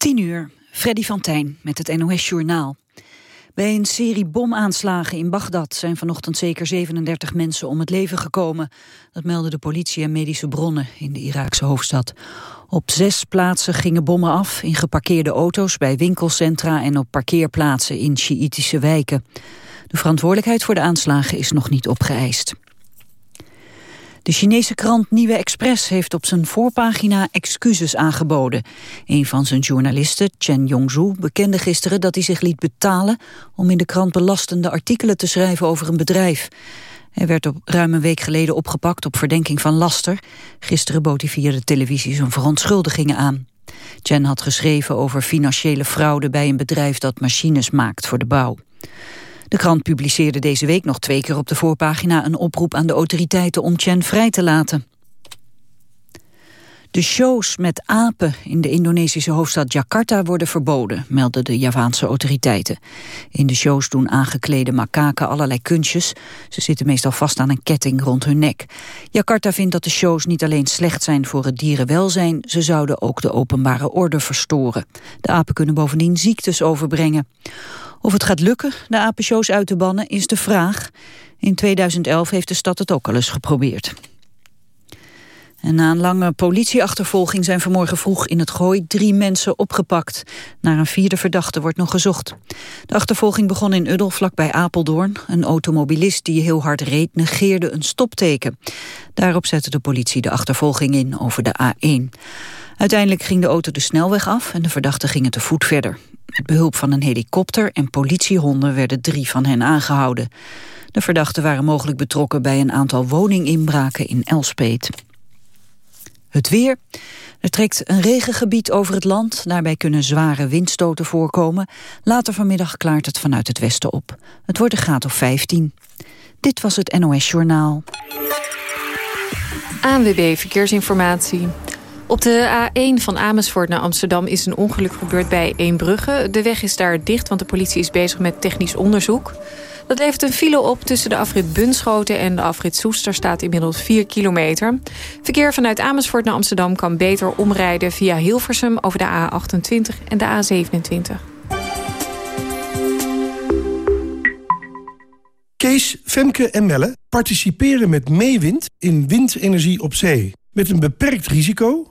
10 uur, Freddy van Tijn met het NOS Journaal. Bij een serie bomaanslagen in Bagdad zijn vanochtend zeker 37 mensen om het leven gekomen. Dat melden de politie en medische bronnen in de Iraakse hoofdstad. Op zes plaatsen gingen bommen af, in geparkeerde auto's, bij winkelcentra en op parkeerplaatsen in Sjiïtische wijken. De verantwoordelijkheid voor de aanslagen is nog niet opgeëist. De Chinese krant Nieuwe Express heeft op zijn voorpagina excuses aangeboden. Een van zijn journalisten, Chen Yongzhu, bekende gisteren dat hij zich liet betalen om in de krant belastende artikelen te schrijven over een bedrijf. Hij werd op ruim een week geleden opgepakt op verdenking van laster. Gisteren bood hij via de televisie zijn verontschuldigingen aan. Chen had geschreven over financiële fraude bij een bedrijf dat machines maakt voor de bouw. De krant publiceerde deze week nog twee keer op de voorpagina een oproep aan de autoriteiten om Chen vrij te laten. De shows met apen in de Indonesische hoofdstad Jakarta worden verboden, melden de Javaanse autoriteiten. In de shows doen aangeklede makaken allerlei kunstjes. Ze zitten meestal vast aan een ketting rond hun nek. Jakarta vindt dat de shows niet alleen slecht zijn voor het dierenwelzijn, ze zouden ook de openbare orde verstoren. De apen kunnen bovendien ziektes overbrengen. Of het gaat lukken de apenshows uit te bannen is de vraag. In 2011 heeft de stad het ook al eens geprobeerd. Na een lange politieachtervolging zijn vanmorgen vroeg in het gooi drie mensen opgepakt. Naar een vierde verdachte wordt nog gezocht. De achtervolging begon in Uddel vlakbij Apeldoorn. Een automobilist die heel hard reed negeerde een stopteken. Daarop zette de politie de achtervolging in over de A1. Uiteindelijk ging de auto de snelweg af en de verdachten gingen te voet verder. Met behulp van een helikopter en politiehonden werden drie van hen aangehouden. De verdachten waren mogelijk betrokken bij een aantal woninginbraken in Elspet. Het weer. Er trekt een regengebied over het land. Daarbij kunnen zware windstoten voorkomen. Later vanmiddag klaart het vanuit het westen op. Het wordt een graad of 15. Dit was het NOS Journaal. ANWB Verkeersinformatie. Op de A1 van Amersfoort naar Amsterdam is een ongeluk gebeurd bij Eembrugge. De weg is daar dicht, want de politie is bezig met technisch onderzoek. Dat levert een file op tussen de afrit Bunschoten en de afrit Soester... staat inmiddels 4 kilometer. Verkeer vanuit Amersfoort naar Amsterdam kan beter omrijden... via Hilversum over de A28 en de A27. Kees, Femke en Melle participeren met Meewind in windenergie op zee. Met een beperkt risico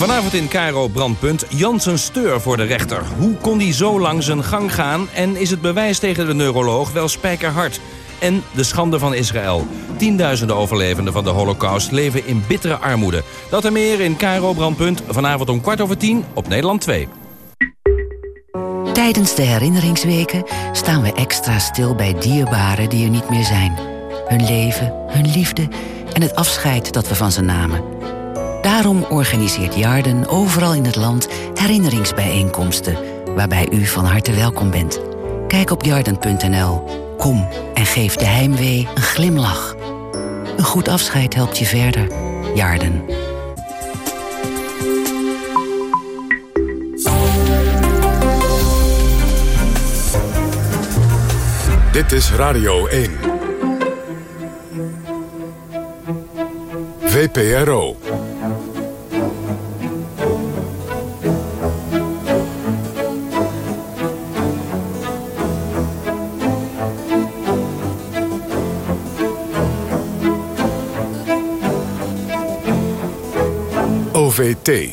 Vanavond in Cairo brandpunt Janssen Steur voor de rechter. Hoe kon die zo lang zijn gang gaan en is het bewijs tegen de neuroloog wel spijkerhard? En de schande van Israël. Tienduizenden overlevenden van de holocaust leven in bittere armoede. Dat en meer in Cairo brandpunt vanavond om kwart over tien op Nederland 2. Tijdens de herinneringsweken staan we extra stil bij dierbaren die er niet meer zijn. Hun leven, hun liefde en het afscheid dat we van ze namen. Daarom organiseert Jarden overal in het land herinneringsbijeenkomsten... waarbij u van harte welkom bent. Kijk op jarden.nl. Kom en geef de heimwee een glimlach. Een goed afscheid helpt je verder. Jarden. Dit is Radio 1. VPRO. OVT.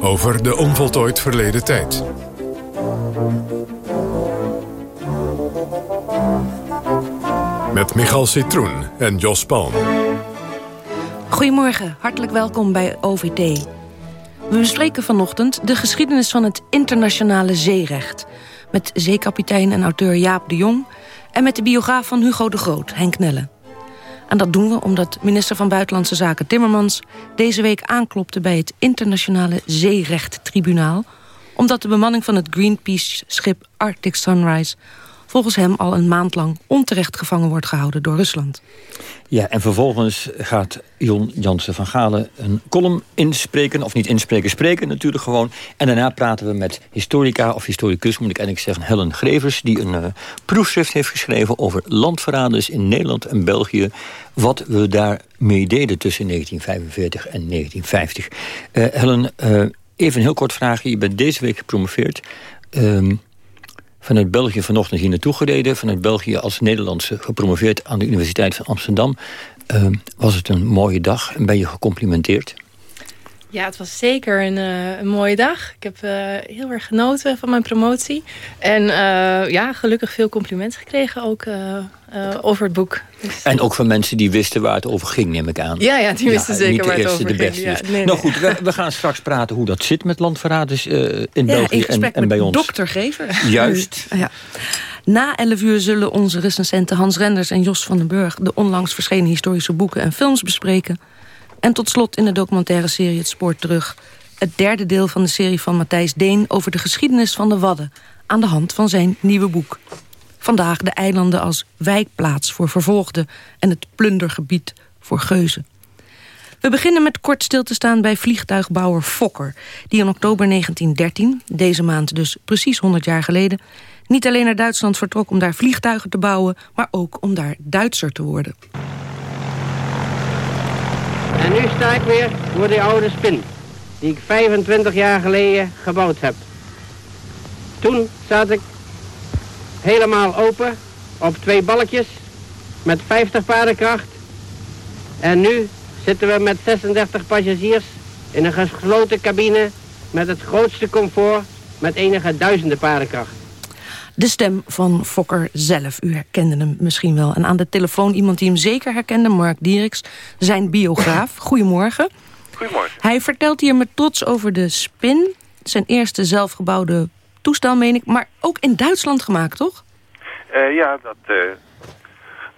Over de onvoltooid verleden tijd. Met Michal Citroen en Jos Palm. Goedemorgen, hartelijk welkom bij OVT. We bespreken vanochtend de geschiedenis van het internationale zeerecht... met zeekapitein en auteur Jaap de Jong... en met de biograaf van Hugo de Groot, Henk Nelle. En dat doen we omdat minister van Buitenlandse Zaken Timmermans... deze week aanklopte bij het Internationale Zeerechttribunaal... omdat de bemanning van het Greenpeace-schip Arctic Sunrise volgens hem al een maand lang onterecht gevangen wordt gehouden door Rusland. Ja, en vervolgens gaat Jon Jansen van Galen een column inspreken. Of niet inspreken, spreken natuurlijk gewoon. En daarna praten we met historica of historicus, moet ik eigenlijk zeggen... Helen Grevers, die een uh, proefschrift heeft geschreven... over landverraders in Nederland en België. Wat we daarmee deden tussen 1945 en 1950. Uh, eh, Helen, uh, even een heel kort vraagje. Je bent deze week gepromoveerd... Ehm, vanuit België vanochtend hier naartoe gereden. Vanuit België als Nederlandse gepromoveerd aan de Universiteit van Amsterdam. Ehm, was het een mooie dag en ben je gecomplimenteerd? Ja, het was zeker een, uh, een mooie dag. Ik heb uh, heel erg genoten van mijn promotie. En uh, ja, gelukkig veel complimenten gekregen ook over het boek. Dus, en ook van mensen die wisten waar het over ging, neem ik aan. Ja, ja die wisten zeker waar het over ging. Beste, ja, nee, nou goed, we, we, gaan straks praten hoe dat zit met landverraders in België en, en bij ons. dokter Gever. Juist. ja. Na 11 uur zullen onze recensenten Hans Renders en Jos van den Burg... de onlangs verschenen historische boeken en films bespreken... En tot slot in de documentaire serie Het Spoor Terug... het derde deel van de serie van Matthijs Deen... over de geschiedenis van de Wadden... aan de hand van zijn nieuwe boek. Vandaag de eilanden als wijkplaats voor vervolgden... en het plundergebied voor geuzen. We beginnen met kort stil te staan bij vliegtuigbouwer Fokker... die in oktober 1913, deze maand dus precies 100 jaar geleden... niet alleen naar Duitsland vertrok om daar vliegtuigen te bouwen... maar ook om daar Duitser te worden. En nu sta ik weer voor die oude spin, die ik 25 jaar geleden gebouwd heb. Toen zat ik helemaal open op twee balkjes met 50 paardenkracht. En nu zitten we met 36 passagiers in een gesloten cabine met het grootste comfort met enige duizenden paardenkracht. De stem van Fokker zelf. U herkende hem misschien wel. En aan de telefoon iemand die hem zeker herkende, Mark Dieriks, zijn biograaf. Goedemorgen. Goedemorgen. Hij vertelt hier met trots over de Spin. Zijn eerste zelfgebouwde toestel, meen ik. Maar ook in Duitsland gemaakt, toch? Uh, ja, dat, uh,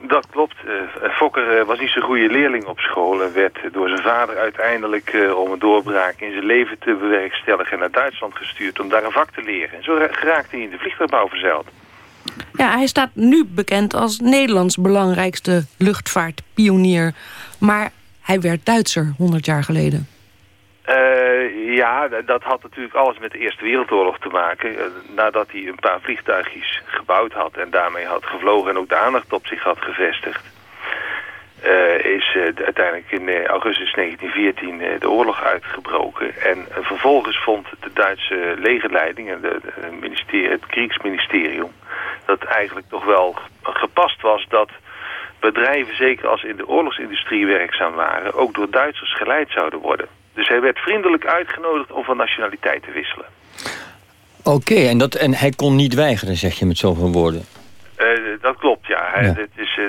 dat klopt. Uh, Fokker was niet zo'n goede leerling op school... en werd door zijn vader uiteindelijk om een doorbraak in zijn leven te bewerkstelligen... naar Duitsland gestuurd om daar een vak te leren. En zo geraakte hij in de vliegtuigbouw verzeild. Ja, hij staat nu bekend als Nederlands belangrijkste luchtvaartpionier. Maar hij werd Duitser 100 jaar geleden. Uh, ja, dat had natuurlijk alles met de Eerste Wereldoorlog te maken. Uh, nadat hij een paar vliegtuigjes gebouwd had en daarmee had gevlogen en ook de aandacht op zich had gevestigd. Uh, is uiteindelijk in augustus 1914 de oorlog uitgebroken. En vervolgens vond de Duitse legerleiding en de, de ministerie, het Kriegsministerium... dat eigenlijk toch wel gepast was dat bedrijven, zeker als in de oorlogsindustrie werkzaam waren... ook door Duitsers geleid zouden worden. Dus hij werd vriendelijk uitgenodigd om van nationaliteit te wisselen. Oké, en en, en hij kon niet weigeren, zeg je met zoveel woorden? Uh, dat klopt, ja. Ja. Het is, uh,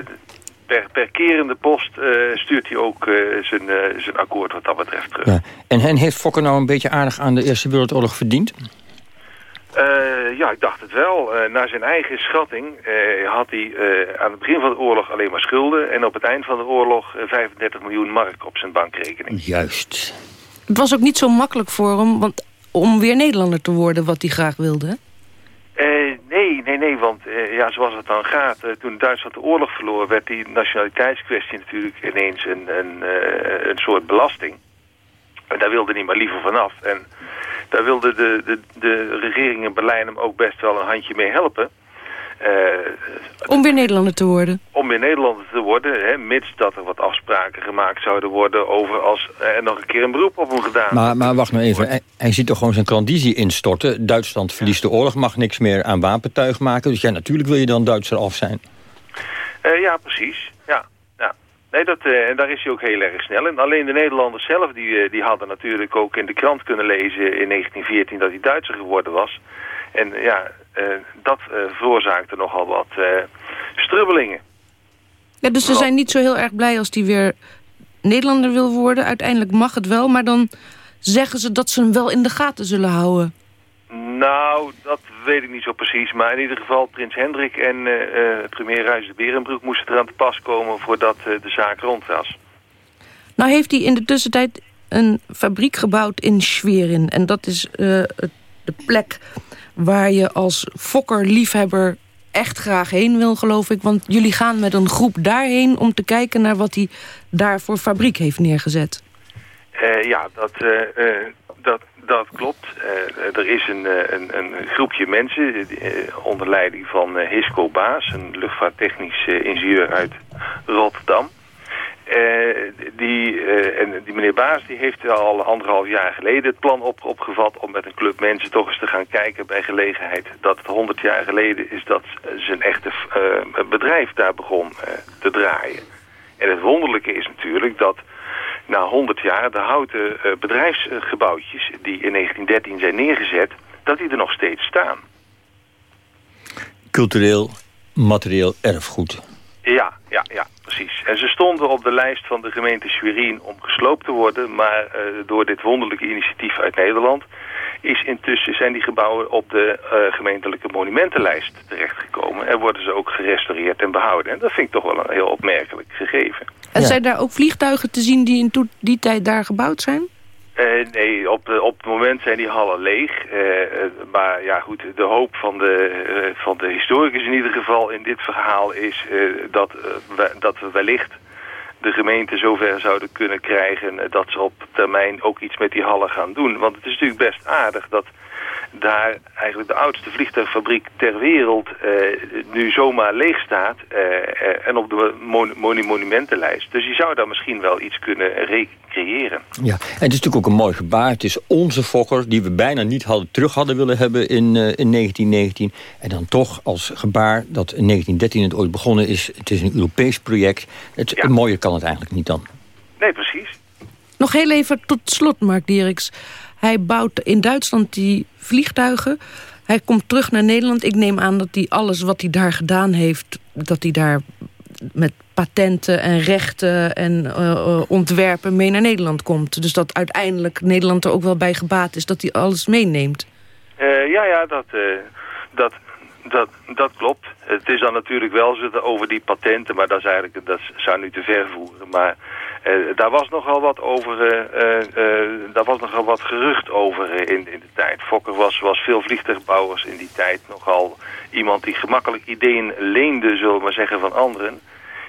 per, per kerende post uh, stuurt hij ook zijn, zijn akkoord wat dat betreft terug. Ja. En, en heeft Fokker nou een beetje aardig aan de Eerste Wereldoorlog verdiend? Uh, ja, ik dacht het wel. Uh, naar zijn eigen schatting uh, had hij aan het begin van de oorlog alleen maar schulden... en op het eind van de oorlog 35 miljoen mark op zijn bankrekening. Juist. Het was ook niet zo makkelijk voor hem want, om weer Nederlander te worden, wat hij graag wilde. Nee, nee, nee, want ja, zoals het dan gaat... toen Duitsland de oorlog verloor... werd die nationaliteitskwestie natuurlijk ineens een, een, een soort belasting. En daar wilde hij maar liever vanaf. En daar wilde de, de, de regering in Berlijn hem ook best wel een handje mee helpen. Uh, om weer Nederlander te worden? Om weer Nederlander te worden, hè, mits dat er wat afspraken gemaakt zouden worden... over als er nog een keer een beroep op hem gedaan Maar, maar wacht nou even, hij, hij ziet toch gewoon zijn klandizie instorten. Duitsland verliest de oorlog, mag niks meer aan wapentuig maken. Dus ja, natuurlijk wil je dan Duitser af zijn. Uh, ja, precies. Ja. Nee, dat, uh, en daar is hij ook heel erg snel in. Alleen de Nederlanders zelf, die, uh, die hadden natuurlijk ook in de krant kunnen lezen in 1914 dat hij Duitser geworden was. En ja, dat veroorzaakte nogal wat strubbelingen. Ja, dus ze zijn niet zo heel erg blij als hij weer Nederlander wil worden. Uiteindelijk mag het wel, maar dan zeggen ze dat ze hem wel in de gaten zullen houden. Nou, dat weet ik niet zo precies. Maar in ieder geval Prins Hendrik en uh, premier Ruijs de Berenbroek moesten eraan te pas komen voordat uh, de zaak rond was. Nou heeft hij in de tussentijd een fabriek gebouwd in Schwerin. En dat is de plek waar je als fokkerliefhebber echt graag heen wil, geloof ik. Want jullie gaan met een groep daarheen om te kijken naar wat hij daar voor fabriek heeft neergezet. ja, dat, dat, dat klopt. Er is een, een, een, groepje mensen onder leiding van Hisco Baas, een luchtvaarttechnisch ingenieur uit Rotterdam. Die, en die meneer Baas die heeft al anderhalf jaar geleden het plan op, opgevat om met een club mensen toch eens te gaan kijken bij gelegenheid dat het honderd jaar geleden is dat zijn echte bedrijf daar begon te draaien. En het wonderlijke is natuurlijk dat na 100 jaar de houten bedrijfsgebouwtjes die in 1913 zijn neergezet, dat die er nog steeds staan. Cultureel, materieel erfgoed. Ja, ja, ja, precies. En ze stonden op de lijst van de gemeente Schwerin om gesloopt te worden, maar uh, door dit wonderlijke initiatief uit Nederland is intussen zijn die gebouwen op de uh, gemeentelijke monumentenlijst terechtgekomen en worden ze ook gerestaureerd en behouden. En dat vind ik toch wel een heel opmerkelijk gegeven. En zijn daar ook vliegtuigen te zien die in die tijd daar gebouwd zijn? Uh, nee, op, de, op het moment zijn die hallen leeg. Uh, maar ja goed, de hoop van de, van de historicus in ieder geval in dit verhaal is dat, dat we wellicht de gemeente zover zouden kunnen krijgen dat ze op termijn ook iets met die hallen gaan doen. Want het is natuurlijk best aardig dat daar eigenlijk de oudste vliegtuigfabriek ter wereld uh, nu zomaar leeg staat uh, en op de mon monumentenlijst. Dus je zou daar misschien wel iets kunnen recreëren. Ja, en het is natuurlijk ook een mooi gebaar. Het is onze Fokker die we bijna niet hadden, terug hadden willen hebben in, uh, in 1919. En dan toch als gebaar dat in 1913 het ooit begonnen is. Het is een Europees project. Het, ja. mooier kan het eigenlijk niet dan. Nee, precies. Nog heel even tot slot, Mark Dieriks. Hij bouwt in Duitsland die vliegtuigen. Hij komt terug naar Nederland. Ik neem aan dat hij alles wat hij daar gedaan heeft... dat hij daar met patenten en rechten en uh, ontwerpen mee naar Nederland komt. Dus dat uiteindelijk Nederland er ook wel bij gebaat is... dat hij alles meeneemt. Uh, ja, ja, dat, dat, dat, dat klopt. Het is dan natuurlijk wel zo over die patenten... maar dat, is eigenlijk, dat zou nu te ver voeren. Maar uh, daar was nogal wat over, uh, uh, daar was nogal wat gerucht over in, in de tijd. Fokker was, was veel vliegtuigbouwers in die tijd nogal iemand die gemakkelijk ideeën leende, zullen we maar zeggen, van anderen.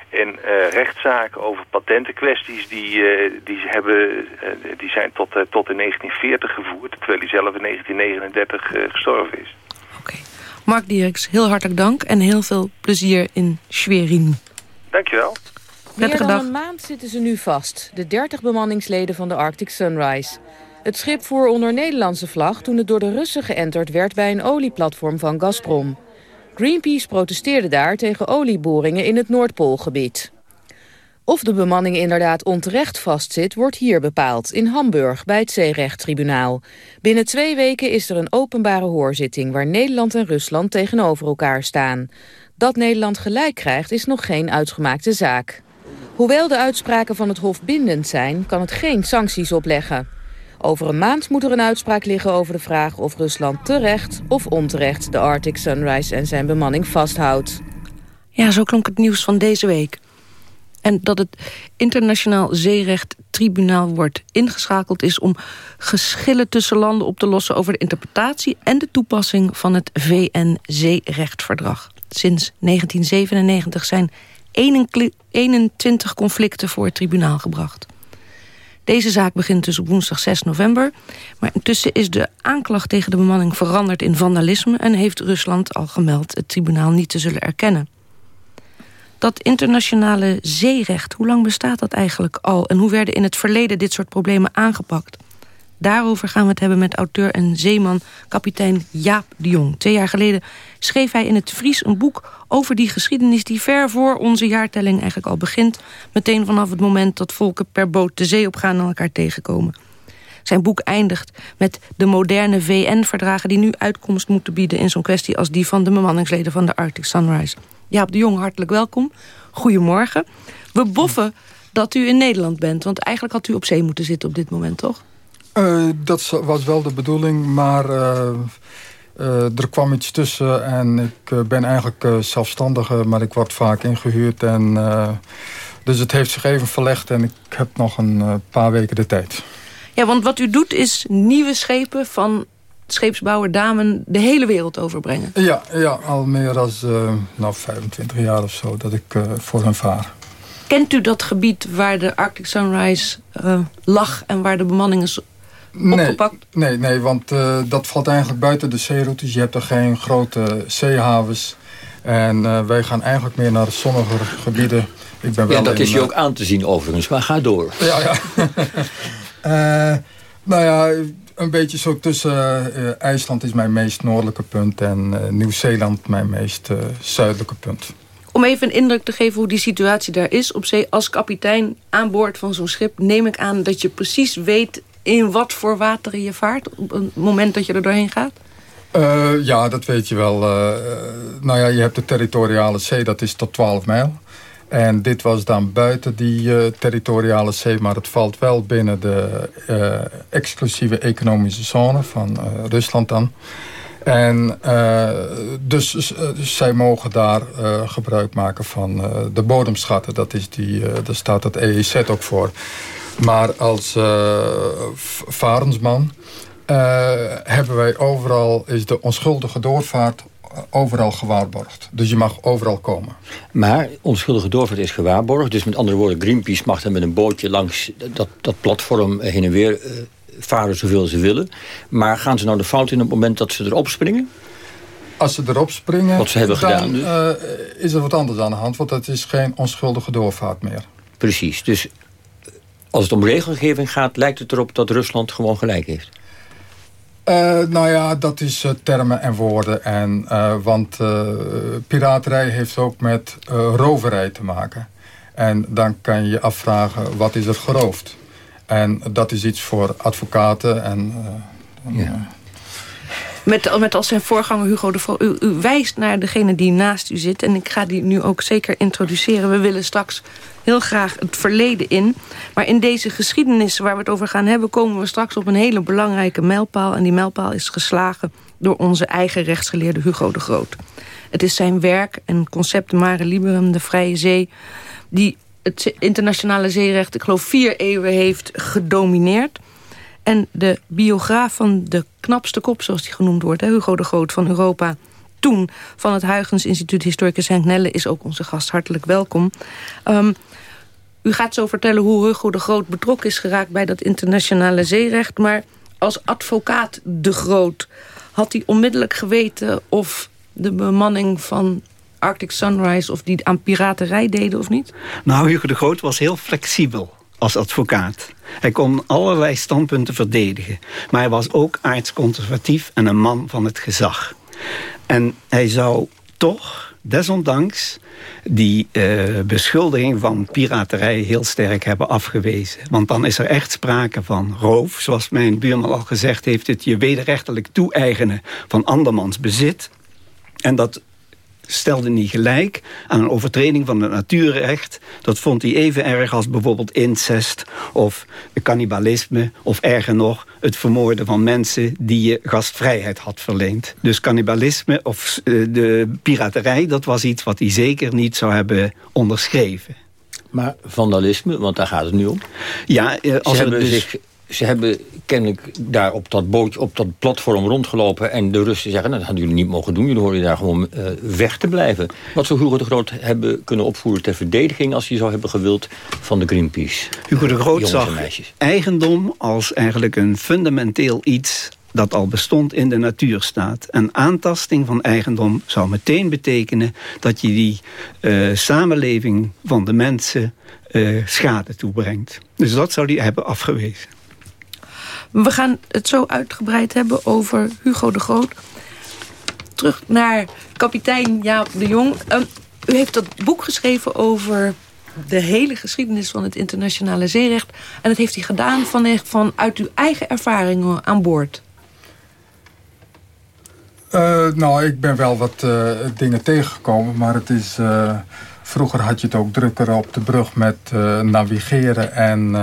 En rechtszaken over patentenkwesties, die, die, hebben, die zijn tot, tot in 1940 gevoerd, terwijl hij zelf in 1939 gestorven is. Oké. Mark Dieriks, heel hartelijk dank en heel veel plezier in Schwerin. Dankjewel. Meer dan een maand zitten ze nu vast, de 30 bemanningsleden van de Arctic Sunrise. Het schip voer onder Nederlandse vlag toen het door de Russen geënterd werd bij een olieplatform van Gazprom. Greenpeace protesteerde daar tegen olieboringen in het Noordpoolgebied. Of de bemanning inderdaad onterecht vastzit, wordt hier bepaald, in Hamburg, bij het Zeerechttribunaal. Binnen twee weken is er een openbare hoorzitting waar Nederland en Rusland tegenover elkaar staan. Dat Nederland gelijk krijgt is nog geen uitgemaakte zaak. Hoewel de uitspraken van het Hof bindend zijn, kan het geen sancties opleggen. Over een maand moet er een uitspraak liggen over de vraag of Rusland terecht of onterecht de Arctic Sunrise en zijn bemanning vasthoudt. Ja, zo klonk het nieuws van deze week. En dat het internationaal zeerechttribunaal wordt ingeschakeld is om geschillen tussen landen op te lossen over de interpretatie en de toepassing van het VN-zeerechtverdrag. Sinds 1997 zijn 21 conflicten voor het tribunaal gebracht. Deze zaak begint dus op woensdag 6 november. Maar intussen is de aanklacht tegen de bemanning veranderd in vandalisme... en heeft Rusland al gemeld het tribunaal niet te zullen erkennen. Dat internationale zeerecht, hoe lang bestaat dat eigenlijk al... en hoe werden in het verleden dit soort problemen aangepakt? Daarover gaan we het hebben met auteur en zeeman kapitein Jaap de Jong. Twee jaar geleden schreef hij in het Fries een boek over die geschiedenis... die ver voor onze jaartelling eigenlijk al begint. Meteen vanaf het moment dat volken per boot de zee opgaan en elkaar tegenkomen. Zijn boek eindigt met de moderne VN-verdragen... die nu uitkomst moeten bieden in zo'n kwestie... als die van de bemanningsleden van de Arctic Sunrise. Jaap de Jong, hartelijk welkom. Goedemorgen. We boffen dat u in Nederland bent, want eigenlijk had u op zee moeten zitten op dit moment, toch? Dat was wel de bedoeling, maar er kwam iets tussen en ik ben eigenlijk zelfstandige, maar ik word vaak ingehuurd. En, dus het heeft zich even verlegd en ik heb nog een paar weken de tijd. Ja, want wat u doet is nieuwe schepen van scheepsbouwer Damen de hele wereld overbrengen. Ja, ja al meer dan nou, 25 jaar of zo dat ik voor hen vaar. Kent u dat gebied waar de Arctic Sunrise uh, lag en waar de bemanning is opgepakt? Nee, nee, nee want dat valt eigenlijk buiten de zeeroutes. Je hebt er geen grote zeehavens. En wij gaan eigenlijk meer naar de zonnige gebieden. Ik ben wel ja, dat is je ook aan te zien overigens, maar ga door. Ja, ja. nou ja, een beetje zo tussen uh, IJsland is mijn meest noordelijke punt... en uh, Nieuw-Zeeland mijn meest uh, zuidelijke punt. Om even een indruk te geven hoe die situatie daar is op zee... als kapitein aan boord van zo'n schip neem ik aan dat je precies weet... in wat voor wateren je vaart op het moment dat je er doorheen gaat? ja, dat weet je wel. nou ja, je hebt de territoriale zee, dat is tot 12 mijl. En dit was dan buiten die uh, territoriale zee, maar het valt wel binnen de exclusieve economische zone van Rusland dan. En dus, dus, zij mogen daar gebruik maken van de bodemschatten. Dat is die, daar staat het EEZ ook voor. Maar als varensman hebben wij overal, is de onschuldige doorvaart overal gewaarborgd. Dus je mag overal komen. Maar onschuldige doorvaart is gewaarborgd. Dus met andere woorden, Greenpeace mag dan met een bootje langs dat, dat platform heen en weer uh, varen zoveel ze willen. Maar gaan ze nou de fout in op het moment dat ze erop springen? Als ze erop springen, wat ze hebben dan gedaan, uh, is er wat anders aan de hand. Want het is geen onschuldige doorvaart meer. Precies. Dus als het om regelgeving gaat, lijkt het erop dat Rusland gewoon gelijk heeft. Uh, nou ja, dat is uh, termen en woorden. En, uh, want piraterij heeft ook met roverij te maken. En dan kan je je afvragen, wat is er geroofd? En dat is iets voor advocaten en... ja. Met, met als zijn voorganger Hugo de u, wijst naar degene die naast u zit. En ik ga die nu ook zeker introduceren. We willen straks heel graag het verleden in. Maar in deze geschiedenis waar we het over gaan hebben... komen we straks op een hele belangrijke mijlpaal. En die mijlpaal is geslagen door onze eigen rechtsgeleerde Hugo de Groot. Het is zijn werk en concept Mare Liberum, de Vrije Zee... die het internationale zeerecht, ik geloof vier eeuwen heeft gedomineerd... En de biograaf van de knapste kop, zoals die genoemd wordt... Hugo de Groot van Europa, toen van het Huygens Instituut Historicus Henk Nelle... is ook onze gast hartelijk welkom. Um, u gaat zo vertellen hoe Hugo de Groot betrokken is geraakt... bij dat internationale zeerecht. Maar als advocaat de Groot had hij onmiddellijk geweten... of de bemanning van Arctic Sunrise... of die aan piraterij deden of niet? Nou, Hugo de Groot was heel flexibel als advocaat. Hij kon allerlei standpunten verdedigen. Maar hij was ook aardsconservatief en een man van het gezag. En hij zou toch, desondanks, die uh, beschuldiging van piraterij heel sterk hebben afgewezen. Want dan is er echt sprake van roof. Zoals mijn buurman al gezegd heeft, het je wederrechtelijk toe-eigenen van andermans bezit. En dat stelde niet gelijk aan een overtreding van het natuurrecht. Dat vond hij even erg als bijvoorbeeld incest of cannibalisme... of erger nog, het vermoorden van mensen die je gastvrijheid had verleend. Dus cannibalisme of eh, de piraterij, dat was iets wat hij zeker niet zou hebben onderschreven. Maar vandalisme, want daar gaat het nu om. Ja, eh, als Ze hebben dus... zich ze hebben kennelijk daar op dat bootje, op dat platform rondgelopen... en de Russen zeggen, nou, dat hadden jullie niet mogen doen. Jullie horen daar gewoon uh, weg te blijven. Wat zou Hugo de Groot hebben kunnen opvoeren ter verdediging... als hij zou hebben gewild van de Greenpeace? Hugo de Groot zag eigendom als eigenlijk een fundamenteel iets dat al bestond in de natuurstaat. Een aantasting van eigendom zou meteen betekenen... dat je die uh, samenleving van de mensen uh, schade toebrengt. Dus dat zou hij hebben afgewezen. We gaan het zo uitgebreid hebben over Hugo de Groot. Terug naar kapitein Jaap de Jong. Um, u heeft dat boek geschreven over de hele geschiedenis van het internationale zeerecht. En dat heeft hij gedaan van, vanuit uw eigen ervaringen aan boord. Uh, nou, ik ben wel wat uh, dingen tegengekomen, maar het is... Uh, vroeger had je het ook drukker op de brug met navigeren en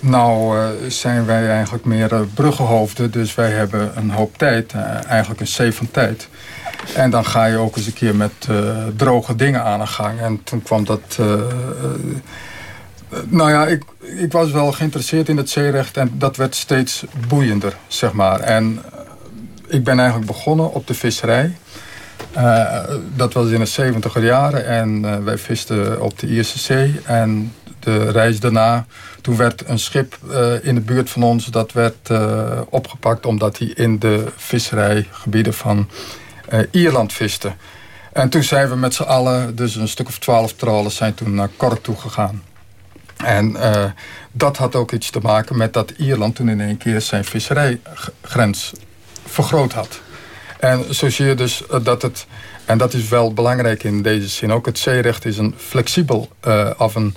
Nou zijn wij eigenlijk meer bruggenhoofden. Dus wij hebben een hoop tijd. eigenlijk een zee van tijd. En dan ga je ook eens een keer met droge dingen aan de gang. En toen kwam dat... nou ja, ik, ik was wel geïnteresseerd in het zeerecht. En dat werd steeds boeiender, zeg maar. En ik ben eigenlijk begonnen op de visserij. Uh, dat was in de 70 jaren en uh, wij visten op de Ierse Zee. En de reis daarna, toen werd een schip uh, in de buurt van ons... dat werd opgepakt omdat hij in de visserijgebieden van Ierland viste. En toen zijn we met z'n allen, dus een stuk of twaalf trollen... zijn toen naar Cork toe gegaan. En dat had ook iets te maken met dat Ierland toen in één keer zijn visserijgrens vergroot had. En zo zie je dus eh, dat het, en dat is wel belangrijk in deze zin ook, het zeerecht is een flexibel uh, of een,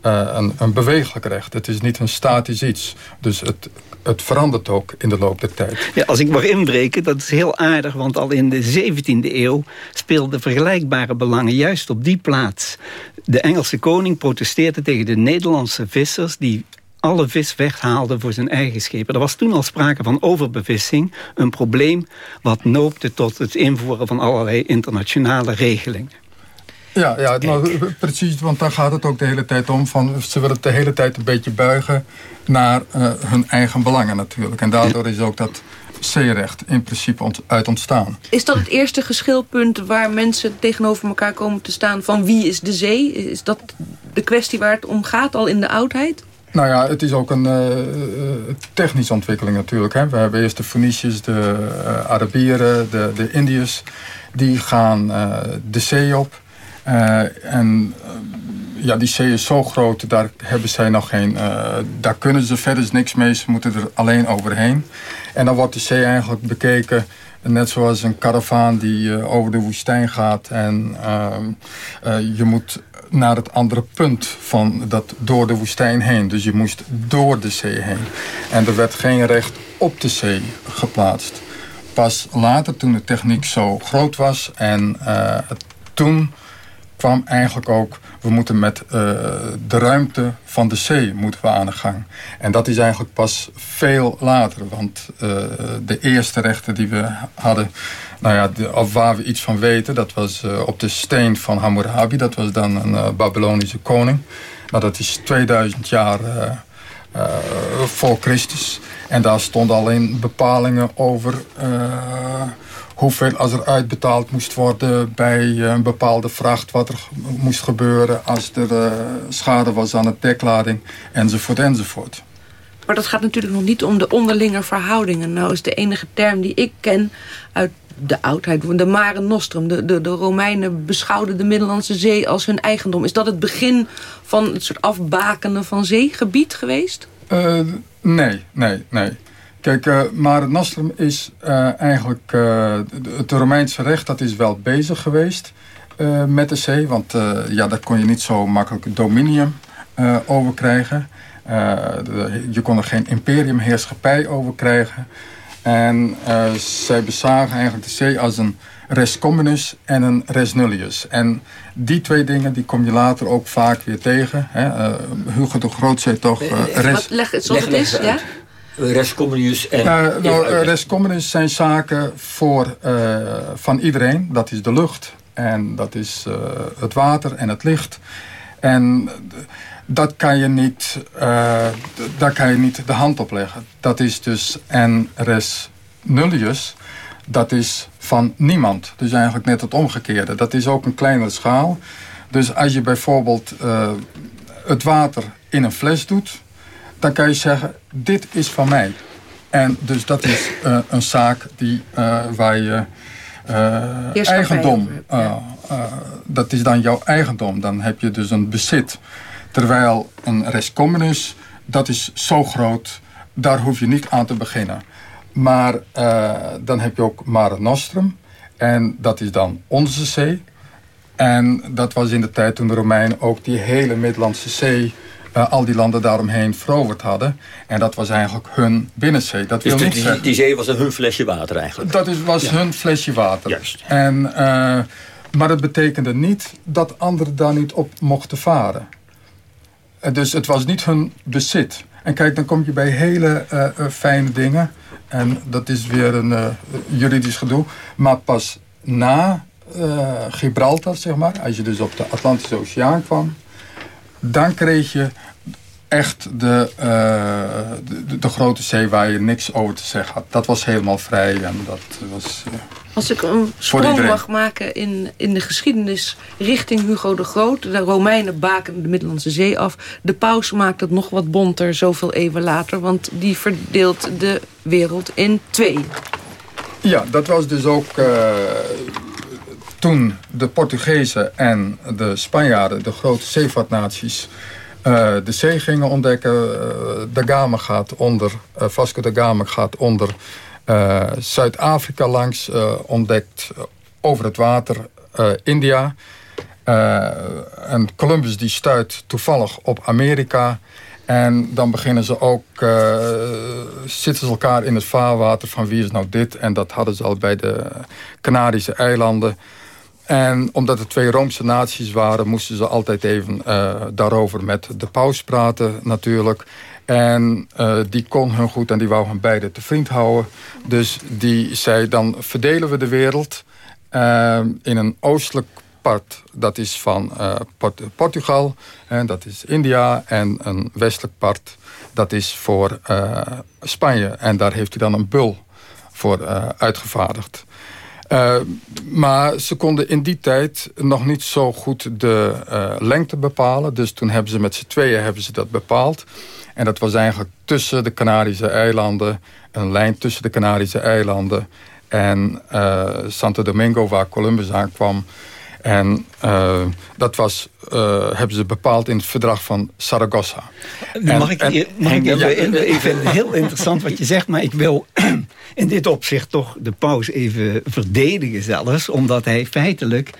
een, een bewegelijk recht. Het is niet een statisch iets. Dus het, het verandert ook in de loop der tijd. Ja, als ik mag inbreken, dat is heel aardig... want al in de 17e eeuw speelden vergelijkbare belangen juist op die plaats. De Engelse koning protesteerde tegen de Nederlandse vissers... die alle vis weghaalde voor zijn eigen schepen. Er was toen al sprake van overbevissing. Een probleem wat noopte tot het invoeren van allerlei internationale regelingen. Ja, ja nou, precies, want daar gaat het ook de hele tijd om. Van, ze willen het de hele tijd een beetje buigen naar uh, hun eigen belangen natuurlijk. En daardoor is ook dat zeerecht in principe uit ontstaan. Is dat het eerste geschilpunt waar mensen tegenover elkaar komen te staan... van wie is de zee? Is dat de kwestie waar het om gaat al in de oudheid? Nou ja, het is ook een uh, technische ontwikkeling natuurlijk. Hè. We hebben eerst de Phoeniciërs, de uh, Arabieren, de, de Indiërs. Die gaan de zee op. en ja, die zee is zo groot, daar hebben zij nog geen... daar kunnen ze verder niks mee, ze moeten er alleen overheen. En dan wordt de zee eigenlijk bekeken... Net zoals een karavaan die over de woestijn gaat. En je moet naar het andere punt van dat door de woestijn heen. Dus je moest door de zee heen. En er werd geen recht op de zee geplaatst. Pas later, toen de techniek zo groot was en toen kwam eigenlijk ook... we moeten met uh, de ruimte van de zee moeten we aan de gang. En dat is eigenlijk pas veel later. Want uh, de eerste rechten die we hadden nou ja, of waar we iets van weten, dat was uh, op de steen van Hammurabi. Dat was dan een Babylonische koning. Nou, dat is 2000 jaar voor Christus. En daar stonden alleen bepalingen over hoeveel als er uitbetaald moest worden bij een bepaalde vracht, wat er moest gebeuren als er schade was aan de deklading, enzovoort, enzovoort. Maar dat gaat natuurlijk nog niet om de onderlinge verhoudingen. Nou is de enige term die ik ken uit de oudheid, de Mare Nostrum. De, de, de Romeinen beschouwden de Middellandse Zee als hun eigendom. Is dat het begin van het soort afbakenen van zeegebied geweest? Uh, nee, nee, nee. Kijk, uh, Mare Nostrum is uh, eigenlijk... het Romeinse recht dat is wel bezig geweest met de zee. Want ja, daar kon je niet zo makkelijk dominium over krijgen. je kon er geen imperiumheerschappij over krijgen. En uh, zij bezagen eigenlijk de zee als een res communis en een res nullius. En die twee dingen die kom je later ook vaak weer tegen. Hè? Uh, Hugo de Groot zei toch... Uh, res... Leg het zoals het is, ja? Res communis en... nou, res communis zijn zaken voor, van iedereen. Dat is de lucht en dat is het water en het licht. En dat kan je niet, uh, daar kan je niet de hand op leggen. Dat is dus en res nullius, dat is van niemand. Dus eigenlijk net het omgekeerde. Dat is ook een kleinere schaal. Dus als je bijvoorbeeld uh, het water in een fles doet... dan kan je zeggen, dit is van mij. En dus dat is uh, een zaak die, waar je eigendom... dat is dan jouw eigendom. Dan heb je dus een bezit... Terwijl een res communis, dat is zo groot, daar hoef je niet aan te beginnen. Maar uh, dan heb je ook Mare Nostrum. En dat is dan onze zee. En dat was in de tijd toen de Romeinen ook die hele Middellandse Zee... Uh, al die landen daaromheen veroverd hadden. En dat was eigenlijk hun binnenzee. Dat dus wil die, die, zee was hun flesje water eigenlijk? Dat is, was hun flesje water. Juist. En, uh, maar dat betekende niet dat anderen daar niet op mochten varen. Dus het was niet hun bezit. En kijk, dan kom je bij hele fijne dingen. En dat is weer een juridisch gedoe. Maar pas na Gibraltar, zeg maar, als je dus op de Atlantische Oceaan kwam... dan kreeg je echt de, de, de, grote zee waar je niks over te zeggen had. Dat was helemaal vrij en dat was... Als ik een sprong mag maken in, in de geschiedenis richting Hugo de Groot. De Romeinen baken de Middellandse Zee af. De paus maakt het nog wat bonter zoveel eeuwen later. Want die verdeelt de wereld in twee. Ja, dat was dus ook uh, toen de Portugezen en de Spanjaarden, de grote zeevaartnaties... Uh, de zee gingen ontdekken. Uh, de Gama gaat onder, Vasco da Gama gaat onder Zuid-Afrika langs ontdekt over het water India. en Columbus die stuit toevallig op Amerika. En dan beginnen ze ook, zitten ze elkaar in het vaarwater van wie is nou dit? En dat hadden ze al bij de Canarische eilanden. En omdat het twee Roomse naties waren, moesten ze altijd even daarover met de paus praten natuurlijk. En uh, die kon hun goed en die wou hen beide te vriend houden. Dus die zei, dan verdelen we de wereld uh, in een oostelijk part. Dat is van Port Portugal, en dat is India. En een westelijk part, dat is voor Spanje. En daar heeft hij dan een bul voor uitgevaardigd. Uh, maar ze konden in die tijd nog niet zo goed de uh, lengte bepalen. Dus toen hebben ze met z'n tweeën hebben ze dat bepaald. En dat was eigenlijk tussen de Canarische eilanden, een lijn tussen de Canarische eilanden en uh, Santo Domingo, waar Columbus aankwam. En uh, dat was, uh, hebben ze bepaald in het verdrag van Saragossa. En, mag ik, en, mag ik even, ik vind het heel interessant wat je zegt... maar ik wil in dit opzicht toch de paus even verdedigen zelfs... omdat hij feitelijk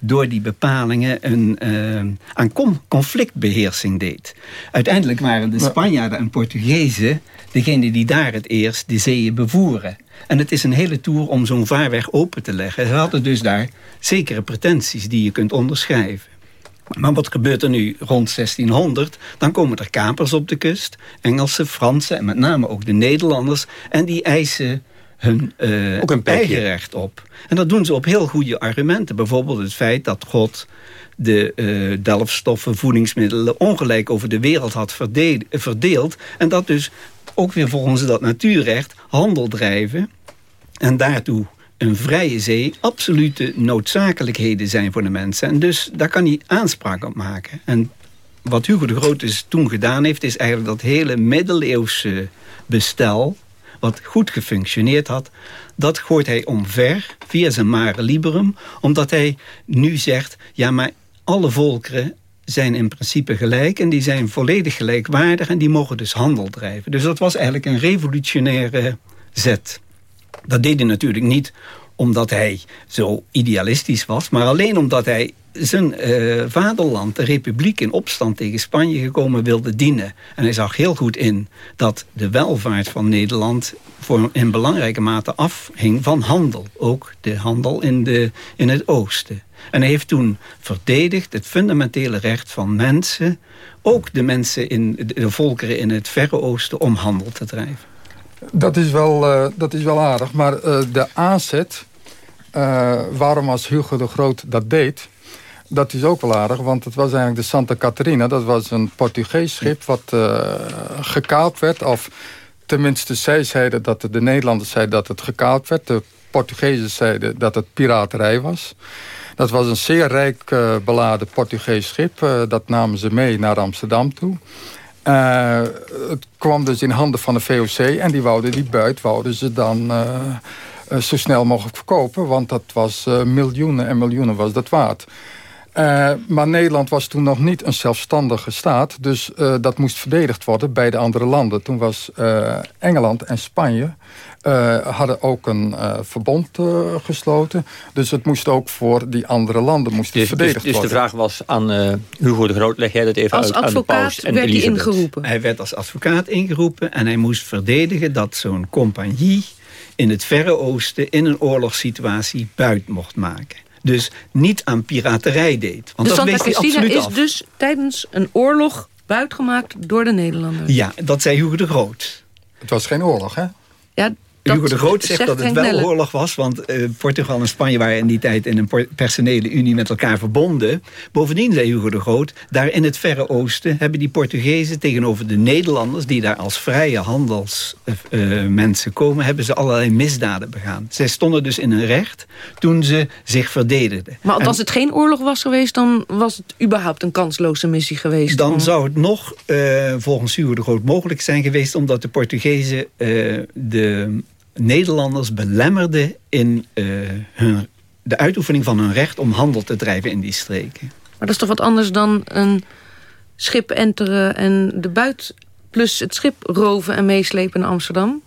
door die bepalingen een, uh, aan conflictbeheersing deed. Uiteindelijk waren de Spanjaarden en Portugezen degene die daar het eerst de zeeën bevoeren. En het is een hele tour om zo'n vaarweg open te leggen. Ze hadden dus daar zekere pretenties die je kunt onderschrijven. Maar wat gebeurt er nu rond 1600? Dan komen er kapers op de kust. Engelsen, Fransen en met name ook de Nederlanders. En die eisen hun, uh, ook een eigen recht op. En dat doen ze op heel goede argumenten. Bijvoorbeeld het feit dat God de uh, delfstoffen, voedingsmiddelen... ongelijk over de wereld had verdeeld. En dat dus ook weer volgens dat natuurrecht handel drijven. En daartoe een vrije zee absolute noodzakelijkheden zijn voor de mensen. En dus daar kan hij aanspraak op maken. En wat Hugo de Groot dus toen gedaan heeft... is eigenlijk dat hele middeleeuwse bestel wat goed gefunctioneerd had... dat gooit hij omver via zijn mare liberum... omdat hij nu zegt... ja, maar alle volkeren zijn in principe gelijk... en die zijn volledig gelijkwaardig en die mogen dus handel drijven. Dus dat was eigenlijk een revolutionaire zet. Dat deed hij natuurlijk niet omdat hij zo idealistisch was... maar alleen omdat hij zijn uh, vaderland, de republiek in opstand tegen Spanje gekomen wilde dienen. En hij zag heel goed in dat de welvaart van Nederland voor in belangrijke mate afhing van handel. Ook de handel in, de, in het oosten. En hij heeft toen verdedigd het fundamentele recht van mensen... ook de mensen, in de volkeren in het Verre Oosten, om handel te drijven. Dat is wel, uh, dat is wel aardig, maar uh, de aanzet... waarom als Hugo de Groot dat deed dat is ook wel aardig, want het was eigenlijk de Santa Catarina. Dat was een Portugees schip wat uh, gekaapt werd. Of tenminste, zij zeiden dat het, de Nederlanders zeiden dat het gekaapt werd. De Portugezen zeiden dat het piraterij was. Dat was een zeer rijk uh, beladen Portugees schip. Uh, dat namen ze mee naar Amsterdam toe. het kwam dus in handen van de VOC en die wouden die buit wouden ze dan zo snel mogelijk verkopen. Want dat was miljoenen en miljoenen was dat waard. Uh, maar Nederland was toen nog niet een zelfstandige staat. Dus uh, dat moest verdedigd worden bij de andere landen. Toen was uh, Engeland en Spanje hadden ook een verbond gesloten. Dus het moest ook voor die andere landen moest dus, verdedigd dus, dus worden. Dus de vraag was aan Hugo de Groot, leg jij dat even als uit aan de paus en werd hij ingeroepen? Hij werd als advocaat ingeroepen en hij moest verdedigen dat zo'n compagnie in het Verre Oosten in een oorlogssituatie buit mocht maken dus niet aan piraterij deed. Want dus dat Santa Cristina is dus tijdens een oorlog buitgemaakt door de Nederlanders. Ja, dat zei Hugo de Groot. Het was geen oorlog, hè? Ja, Hugo de Groot zegt, dat het wel oorlog was... want uh, Portugal en Spanje waren in die tijd in een personele unie met elkaar verbonden. Bovendien, zei Hugo de Groot, daar in het Verre Oosten... hebben die Portugezen tegenover de Nederlanders... die daar als vrije handelsmensen uh, komen... hebben ze allerlei misdaden begaan. Zij stonden dus in hun recht toen ze zich verdedigden. Maar als het geen oorlog was geweest... dan was het überhaupt een kansloze missie geweest? Dan zou het nog, uh, volgens Hugo de Groot, mogelijk zijn geweest... omdat de Portugezen de Nederlanders belemmerden in uh, hun, de uitoefening van hun recht om handel te drijven in die streken. Maar dat is toch wat anders dan een schip enteren en de buit... plus het schip roven en meeslepen naar Amsterdam?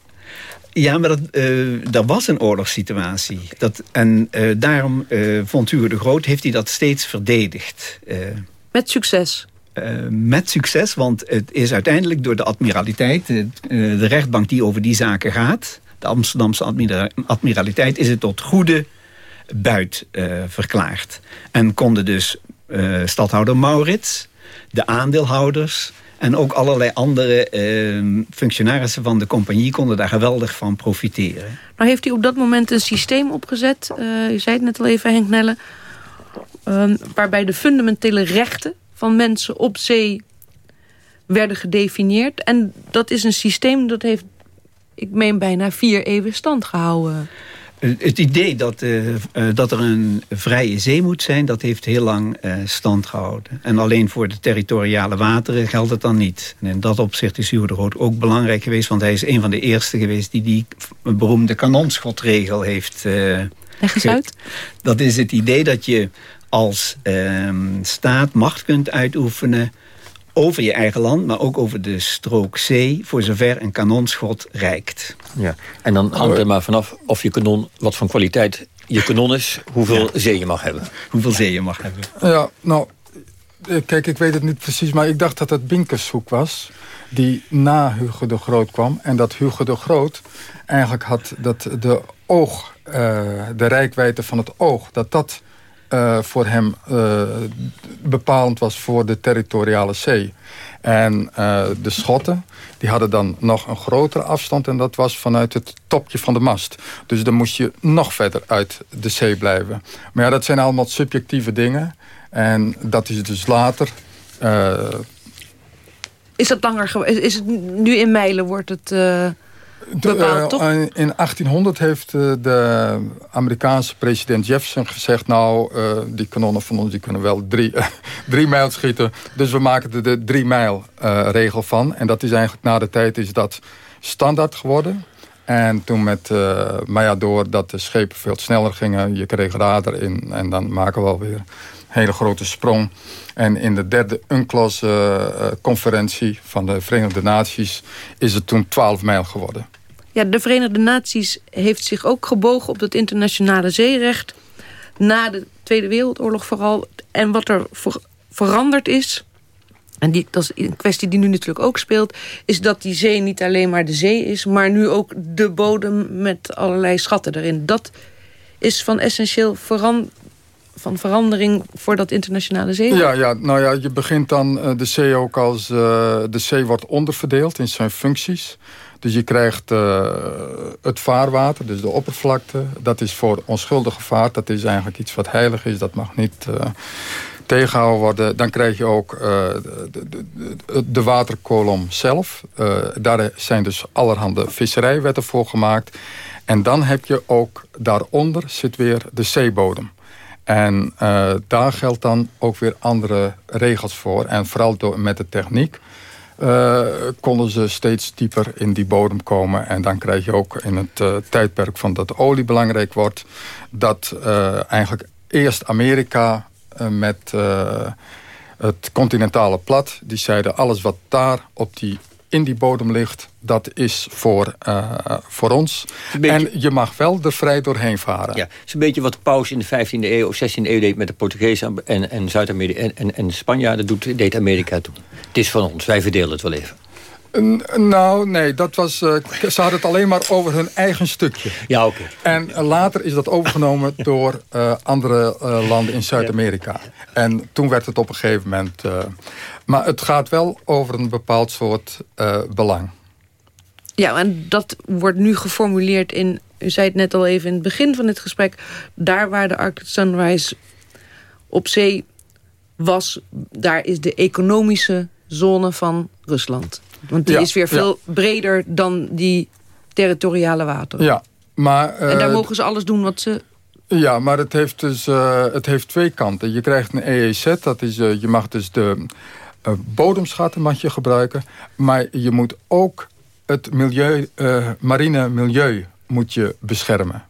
Ja, maar dat, uh, er was een oorlogssituatie. Dat, en uh, daarom uh, vond Hugo de Groot, heeft hij dat steeds verdedigd. Met succes? met succes, want het is uiteindelijk door de admiraliteit... de rechtbank die over die zaken gaat de Amsterdamse admiraliteit is het tot goede buit uh, verklaard. En konden dus uh, stadhouder Maurits, de aandeelhouders... en ook allerlei andere uh, functionarissen van de compagnie... konden daar geweldig van profiteren. Nou heeft hij op dat moment een systeem opgezet... je zei het net al even, Henk Nelle... Ehm, waarbij de fundamentele rechten van mensen op zee werden gedefinieerd. En dat is een systeem dat heeft ik meen bijna vier eeuwen stand gehouden. Het idee dat, uh, uh, dat er een vrije zee moet zijn... dat heeft heel lang uh, stand gehouden. En alleen voor de territoriale wateren geldt het dan niet. En in dat opzicht is Hugo de Groot ook belangrijk geweest... want hij is een van de eerste geweest die die beroemde kanonschotregel heeft... Leg eens uit. Dat is het idee dat je als ehm, staat macht kunt uitoefenen over je eigen land, maar ook over de strook zee... voor zover een kanonschot reikt. Ja. En dan hangt er maar vanaf of je kanon, wat van kwaliteit je kanon is... hoeveel ja. zee je mag hebben. Hoeveel zee je mag hebben. Ja, nou, kijk, ik weet het niet precies... maar ik dacht dat het Binkershoek was die na Hugo de Groot kwam. En dat Hugo de Groot eigenlijk had dat de oog, uh, de rijkwijde van het oog... dat dat uh, voor hem uh, bepalend was voor de territoriale zee. En uh, de Schotten die hadden dan nog een grotere afstand... en dat was vanuit het topje van de mast. Dus dan moest je nog verder uit de zee blijven. Maar ja, dat zijn allemaal subjectieve dingen. En dat is dus later... is dat langer? Is het nu in mijlen wordt het... Bepaald, uh, in 1800 heeft uh, de Amerikaanse president Jefferson gezegd... nou, uh, die kanonnen van ons die kunnen wel drie, drie mijl schieten. Dus we maken er de drie mijl regel van. En dat is eigenlijk na de tijd is dat standaard geworden. En toen met maar ja, doordat de schepen veel sneller gingen... je kreeg radar in en dan maken we alweer hele grote sprong. En in de derde UNCLOS-conferentie van de Verenigde Naties... is het toen 12 mijl geworden. Ja, de Verenigde Naties heeft zich ook gebogen op het internationale zeerecht... na de Tweede Wereldoorlog vooral. En wat er ver veranderd is... en die, dat is een kwestie die nu natuurlijk ook speelt... is dat die zee niet alleen maar de zee is... maar nu ook de bodem met allerlei schatten erin. Dat is van essentieel veran van verandering voor dat internationale zee? Ja, ja, nou ja, je begint dan uh, de zee ook als... Uh, de zee wordt onderverdeeld in zijn functies. Dus je krijgt uh, het vaarwater, dus de oppervlakte. Dat is voor onschuldige vaart. Dat is eigenlijk iets wat heilig is. Dat mag niet tegengehouden worden. Dan krijg je ook de, de, de, waterkolom zelf. daar zijn dus allerhande visserijwetten voor gemaakt. En dan heb je ook daaronder zit weer de zeebodem. En uh, daar geldt dan ook weer andere regels voor. En vooral door, met de techniek uh, konden ze steeds dieper in die bodem komen. En dan krijg je ook in het uh, tijdperk van dat olie belangrijk wordt... dat eigenlijk eerst Amerika met het continentale plat... die zeiden alles wat daar op die in die bodem ligt, dat is voor, uh, voor ons. En je mag wel er vrij doorheen varen. Ja, het is een beetje wat de paus in de 15e eeuw of 16e eeuw deed... met de Portugezen en, en Zuid-Amerika en, en, en Spanjaarden doet, deed Amerika toen. Het is van ons, wij verdelen het wel even. Nou, nee, dat was, uh, ze hadden het alleen maar over hun eigen stukje. Ja, oké. En later is dat overgenomen door uh, andere uh, landen in Zuid-Amerika. En toen werd het op een gegeven moment Maar het gaat wel over een bepaald soort uh, belang. Ja, en dat wordt nu geformuleerd in... U zei het net al even in het begin van het gesprek... daar waar de Arctic Sunrise op zee was... daar is de economische zone van Rusland. Want die is weer veel breder dan die territoriale wateren. Ja, maar... en daar eh, mogen ze alles doen wat ze... Ja, maar het heeft dus uh, het heeft twee kanten. Je krijgt een EEZ, dat is, uh, je mag dus de bodemschatten mag je gebruiken. Maar je moet ook het milieu, marine milieu moet je beschermen.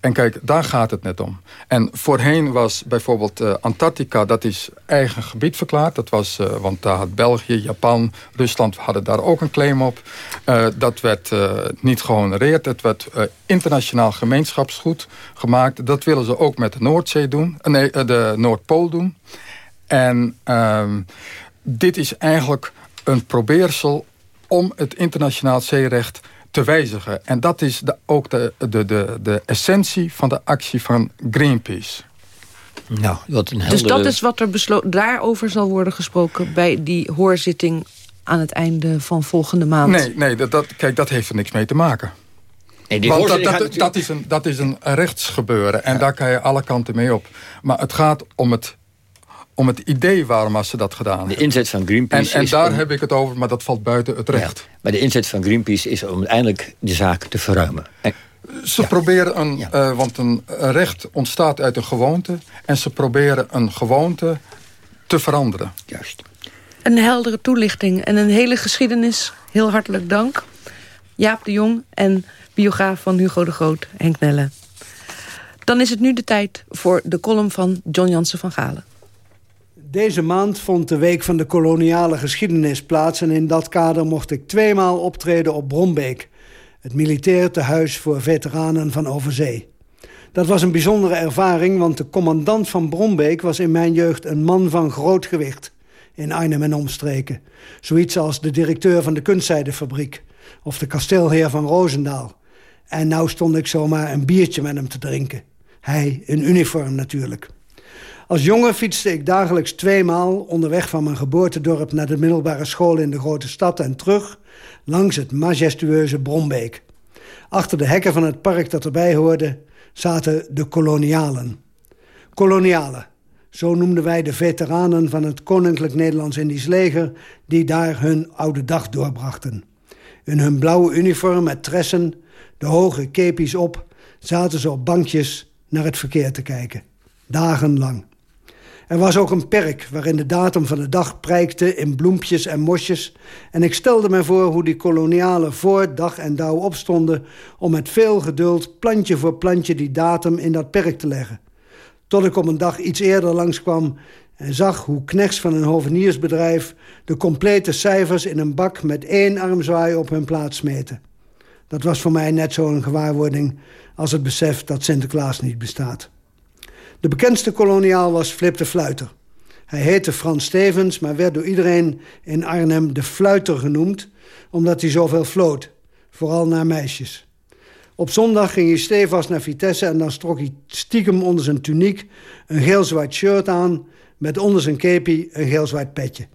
En kijk, daar gaat het net om. En voorheen was bijvoorbeeld uh, Antarctica, dat is eigen gebied verklaard. Dat was, uh, want daar had België, Japan, Rusland hadden daar ook een claim op. Uh, dat werd niet gehonoreerd. Het werd internationaal gemeenschapsgoed gemaakt. Dat willen ze ook met de Noordzee doen. nee, de Noordpool doen. En ehm, dit is eigenlijk een probeersel om het internationaal zeerecht te wijzigen. En dat is de, ook de, de, de, de essentie van de actie van Greenpeace. Nou, wat een Dus dat is wat er besloten. Daarover zal worden gesproken bij die hoorzitting aan het einde van volgende maand. Nee, nee dat, dat, kijk, dat heeft er niks mee te maken. Nee, Want dat, dat, dat, is een, dat is een rechtsgebeuren. En daar kan je alle kanten mee op. Maar het gaat om het om het idee waarom ze dat gedaan De inzet van Greenpeace En, en daar heb ik het over, maar dat valt buiten het recht. maar de inzet van Greenpeace is om uiteindelijk de zaak te verruimen. ze proberen een, uh, want een recht ontstaat uit een gewoonte... en ze proberen een gewoonte te veranderen. Juist. Een heldere toelichting en een hele geschiedenis. Heel hartelijk dank. Jaap de Jong en biograaf van Hugo de Groot, Henk Nelle. Dan is het nu de tijd voor de column van John Jansen van Galen. Deze maand vond de Week van de Koloniale Geschiedenis plaats... en in dat kader mocht ik tweemaal optreden op Brombeek... het militaire tehuis voor veteranen van overzee. Dat was een bijzondere ervaring, want de commandant van Brombeek... was in mijn jeugd een man van groot gewicht in Arnhem en omstreken. Zoiets als de directeur van de kunstzijdefabriek... of de kasteelheer van Roosendaal. En nou stond ik zomaar een biertje met hem te drinken. Hij in uniform natuurlijk. Als jongen fietste ik dagelijks tweemaal onderweg van mijn geboortedorp... naar de middelbare school in de grote stad en terug... langs het majestueuze Brombeek. Achter de hekken van het park dat erbij hoorde... zaten de kolonialen. Kolonialen, zo noemden wij de veteranen van het Koninklijk Nederlands-Indisch leger... die daar hun oude dag doorbrachten. In hun blauwe uniform met tressen, de hoge kepies op... zaten ze op bankjes naar het verkeer te kijken. Dagenlang. Er was ook een perk waarin de datum van de dag prijkte in bloempjes en mosjes. En ik stelde me voor hoe die kolonialen voor dag en dauw opstonden... om met veel geduld plantje voor plantje die datum in dat perk te leggen. Tot ik op een dag iets eerder langskwam en zag hoe knechts van een hoveniersbedrijf... de complete cijfers in een bak met één armzwaai op hun plaats smeten. Dat was voor mij net zo'n gewaarwording als het besef dat Sinterklaas niet bestaat. De bekendste koloniaal was Flip de Fluiter. Hij heette Frans Stevens, maar werd door iedereen in Arnhem de Fluiter genoemd... omdat hij zoveel floot, vooral naar meisjes. Op zondag ging hij stevast naar Vitesse en dan strok hij stiekem onder zijn tuniek... een geel-zwart shirt aan met onder zijn kepi een geel-zwart petje.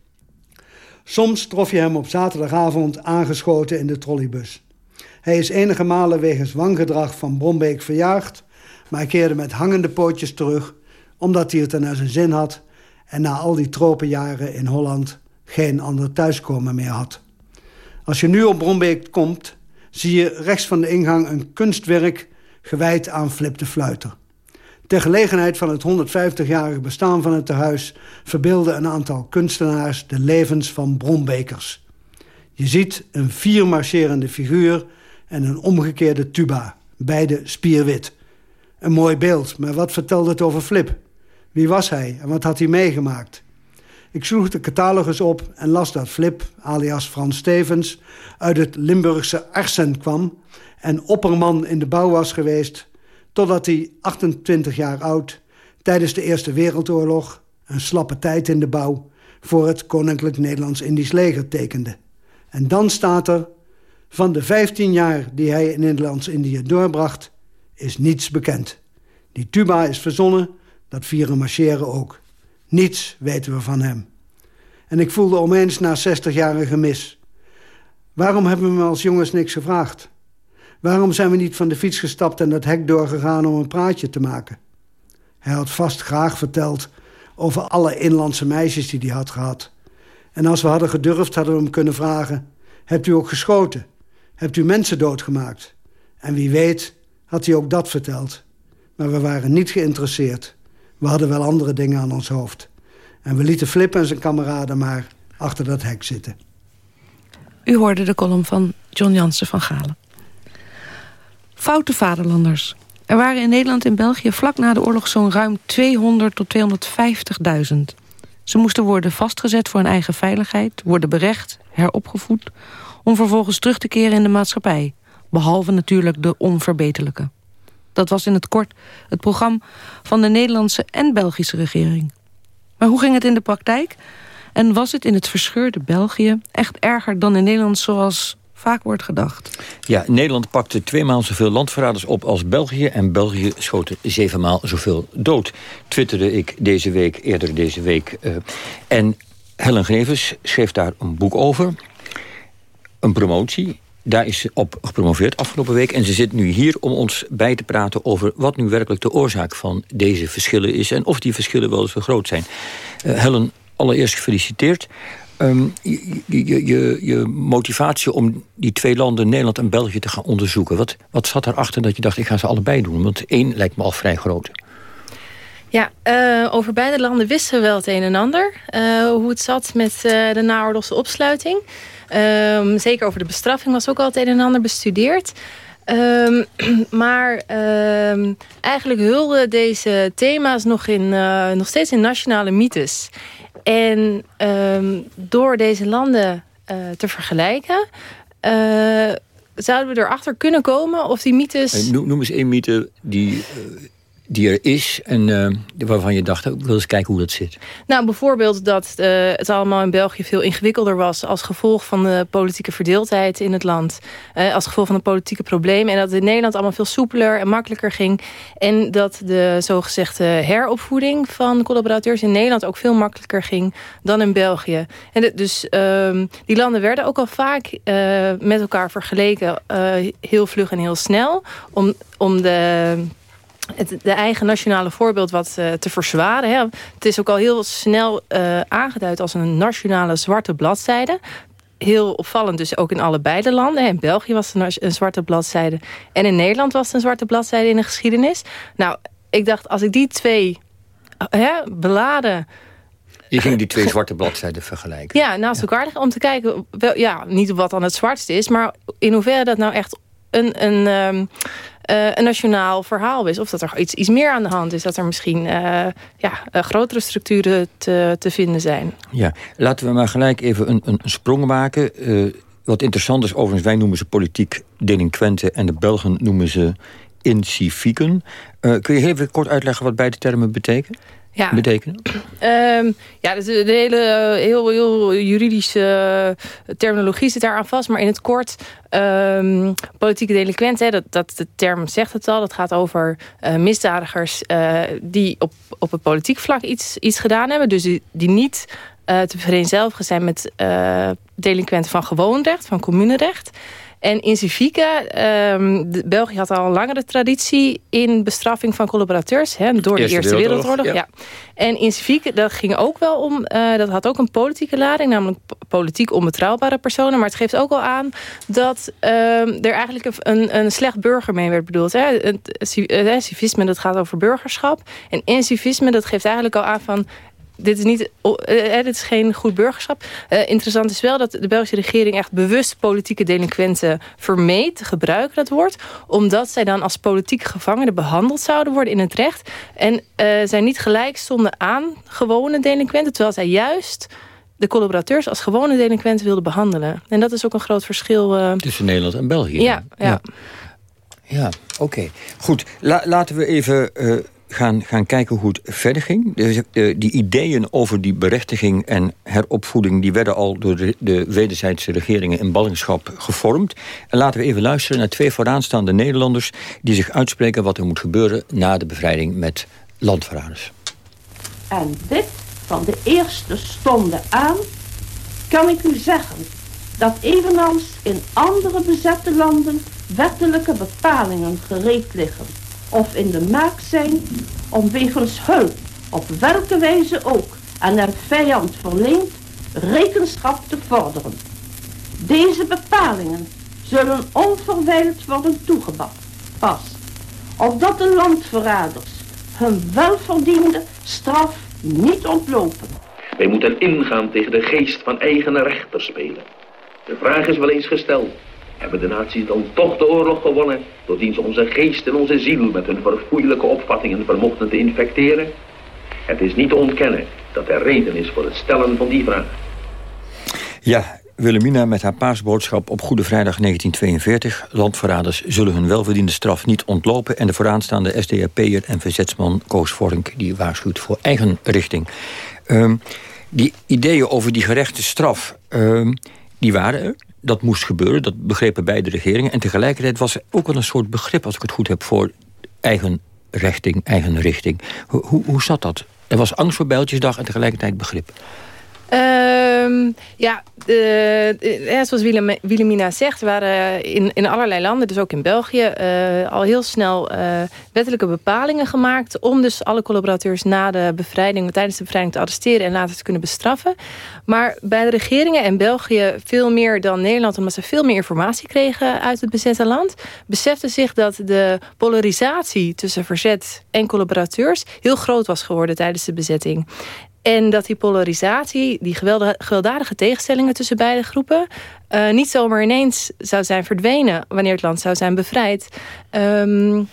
Soms trof je hem op zaterdagavond aangeschoten in de trolleybus. Hij is enige malen wegens wangedrag van Brombeek verjaagd... Maar hij keerde met hangende pootjes terug... omdat hij het er naar zijn zin had... en na al die tropenjaren in Holland geen ander thuiskomen meer had. Als je nu op Brombeek komt... zie je rechts van de ingang een kunstwerk... gewijd aan Flip de Fluiter. Ter gelegenheid van het 150-jarig bestaan van het tehuis... verbeelden een aantal kunstenaars de levens van Brombekers. Je ziet een viermarcherende figuur en een omgekeerde tuba, beide spierwit... Een mooi beeld, maar wat vertelde het over Flip? Wie was hij en wat had hij meegemaakt? Ik sloeg de catalogus op en las dat Flip, alias Frans Stevens... uit het Limburgse Arsen kwam en opperman in de bouw was geweest... totdat hij, 28 jaar oud, tijdens de Eerste Wereldoorlog... een slappe tijd in de bouw voor het Koninklijk Nederlands-Indisch leger tekende. En dan staat er... van de 15 jaar die hij in Nederlands-Indië doorbracht is niets bekend. Die tuba is verzonnen, dat vieren marcheren ook. Niets weten we van hem. En ik voelde omeens na 60 jaar een gemis. Waarom hebben we als jongens niks gevraagd? Waarom zijn we niet van de fiets gestapt en dat hek doorgegaan om een praatje te maken? Hij had vast graag verteld over alle inlandse meisjes die hij had gehad. En als we hadden gedurfd, hadden we hem kunnen vragen... Hebt u ook geschoten? Hebt u mensen doodgemaakt? En wie weet had hij ook dat verteld. Maar we waren niet geïnteresseerd. We hadden wel andere dingen aan ons hoofd. En we lieten Flip en zijn kameraden maar achter dat hek zitten. U hoorde de column van John Jansen van Galen. Foute vaderlanders. Er waren in Nederland en België vlak na de oorlog zo'n ruim 200 tot 250.000. Ze moesten worden vastgezet voor hun eigen veiligheid, worden berecht, heropgevoed... om vervolgens terug te keren in de maatschappij. Behalve natuurlijk de onverbeterlijke. Dat was in het kort het programma van de Nederlandse en Belgische regering. Maar hoe ging het in de praktijk? En was het in het verscheurde België echt erger dan in Nederland zoals vaak wordt gedacht? Ja, Nederland pakte tweemaal zoveel landverraders op als België... en België schoot zevenmaal zoveel dood. Twitterde ik deze week, eerder deze week. Uh, en Helen Grevers schreef daar een boek over. Een promotie. Daar is ze op gepromoveerd afgelopen week. En ze zit nu hier om ons bij te praten over... wat nu werkelijk de oorzaak van deze verschillen is... en of die verschillen wel zo groot zijn. Uh, Helen, allereerst gefeliciteerd. Je, je, je, je, motivatie om die twee landen, Nederland en België, te gaan onderzoeken. Wat, wat zat erachter dat je dacht, ik ga ze allebei doen? Want één lijkt me al vrij groot. Ja, uh, over beide landen wisten we wel het een en ander. Uh, hoe het zat met uh, de naoorlogse opsluiting. Um, zeker over de bestraffing was ook al het een en ander bestudeerd. Um, maar um, eigenlijk hulden deze thema's nog, in, nog steeds in nationale mythes. En door deze landen te vergelijken... Zouden we erachter kunnen komen of die mythes... Noem, eens één mythe die die er is en uh, waarvan je dacht, ik wil eens kijken hoe dat zit? Nou, bijvoorbeeld dat uh, het allemaal in België veel ingewikkelder was... als gevolg van de politieke verdeeldheid in het land. Uh, als gevolg van de politieke problemen. En dat het in Nederland allemaal veel soepeler en makkelijker ging. En dat de zogezegde heropvoeding van collaborateurs in Nederland... ook veel makkelijker ging dan in België. En dus ehm, die landen werden ook al vaak met elkaar vergeleken... heel vlug en heel snel om, om de het de eigen nationale voorbeeld wat uh, te verzwaren. Hè. Het is ook al heel snel uh, aangeduid als een nationale zwarte bladzijde. Heel opvallend dus ook in allebei de landen. In België was het een zwarte bladzijde. En in Nederland was het een zwarte bladzijde in de geschiedenis. Nou, ik dacht als ik die twee hè, beladen... Je ging die twee zwarte bladzijden vergelijken. Ja, naast elkaar leggen om te kijken... Wel, ja, niet wat dan het zwartste is... maar in hoeverre dat nou echt een... een um, uh, een nationaal verhaal is. Of dat er iets, iets meer aan de hand is. Dat er misschien uh, ja, uh, grotere structuren te, te vinden zijn. Ja, laten we maar gelijk even een, een sprong maken. wat interessant is, overigens, wij noemen ze politiek delinquenten... en de Belgen noemen ze incivieken. kun je even kort uitleggen wat beide termen betekenen? Ja. betekenen? Um, ja, de, de hele heel, heel juridische terminologie zit daar aan vast. Maar in het kort, um, politieke delinquent, hè, dat, dat de term zegt het al. Dat gaat over uh, misdadigers uh, die op, op het politiek vlak iets, iets gedaan hebben. Dus die, die niet uh, te vereenzelvigen zijn met delinquenten van gewoon recht, van communerecht. En in Civica, um, België had al een langere traditie in bestraffing van collaborateurs. Hè, door de Eerste, Eerste Wereldoorlog. Wereldoorlog ja. ja. En in Civica, dat ging ook wel om, uh, dat had ook een politieke lading. Namelijk politiek onbetrouwbare personen. Maar het geeft ook al aan dat uh, er eigenlijk een, een slecht burger mee werd bedoeld. Hè. Het, uh, civisme, dat gaat over burgerschap. En incivisme, dat geeft eigenlijk al aan van dit is, niet, uh, dit is geen goed burgerschap. Uh, interessant is wel dat de Belgische regering echt bewust politieke delinquenten vermeed te gebruiken dat woord. Omdat zij dan als politiek gevangenen behandeld zouden worden in het recht. En uh, zij niet gelijk stonden aan gewone delinquenten. Terwijl zij juist de collaborateurs als gewone delinquenten wilden behandelen. En dat is ook een groot verschil. Tussen Nederland en België. Ja, ja. ja. Ja, oké. Okay. Goed, La laten we even uh, gaan, gaan kijken hoe het verder ging. Dus, uh, die ideeën over die berechtiging en heropvoeding... die werden al door de, de wederzijdse regeringen in ballingschap gevormd. En laten we even luisteren naar twee vooraanstaande Nederlanders... die zich uitspreken wat er moet gebeuren na de bevrijding met landverraders. En dit van de eerste stonde aan kan ik u zeggen dat evenals in andere bezette landen wettelijke bepalingen gereed liggen of in de maak zijn om wegens hulp op welke wijze ook aan er vijand verleent rekenschap te vorderen. Deze bepalingen zullen onverwijld worden toegepast, opdat de landverraders hun welverdiende straf niet ontlopen. Wij moeten ingaan tegen de geest van eigen rechter spelen. De vraag is wel eens gesteld. Hebben de naties dan toch de oorlog gewonnen... doordien ze onze geest en onze ziel met hun verfoeilijke opvattingen vermochten te infecteren? Het is niet te ontkennen dat er reden is voor het stellen van die vraag. Ja, Wilhelmina met haar paasboodschap op Goede Vrijdag 1942. Landverraders zullen hun welverdiende straf niet ontlopen... en de vooraanstaande SDAP'er en verzetsman Koos Vorink... die waarschuwt voor eigen richting. Um, die ideeën over die gerechte straf, um, die waren. Dat moest gebeuren, dat begrepen beide regeringen. En tegelijkertijd was er ook wel een soort begrip... als ik het goed heb, voor eigen richting, eigen richting. Hoe, hoe, hoe zat dat? Er was angst voor Bijltjesdag en tegelijkertijd begrip. Um, ja, zoals Willemina zegt, waren in, in allerlei landen, dus ook in België, uh, al heel snel uh, wettelijke bepalingen gemaakt om dus alle collaborateurs na de bevrijding, tijdens de bevrijding te arresteren en later te kunnen bestraffen. Maar bij de regeringen in België veel meer dan Nederland, omdat ze veel meer informatie kregen uit het bezette land, besefte zich dat de polarisatie tussen verzet en collaborateurs heel groot was geworden tijdens de bezetting. En dat die polarisatie, die gewelddadige tegenstellingen tussen beide groepen... Uh, niet zomaar ineens zou zijn verdwenen wanneer het land zou zijn bevrijd. Um,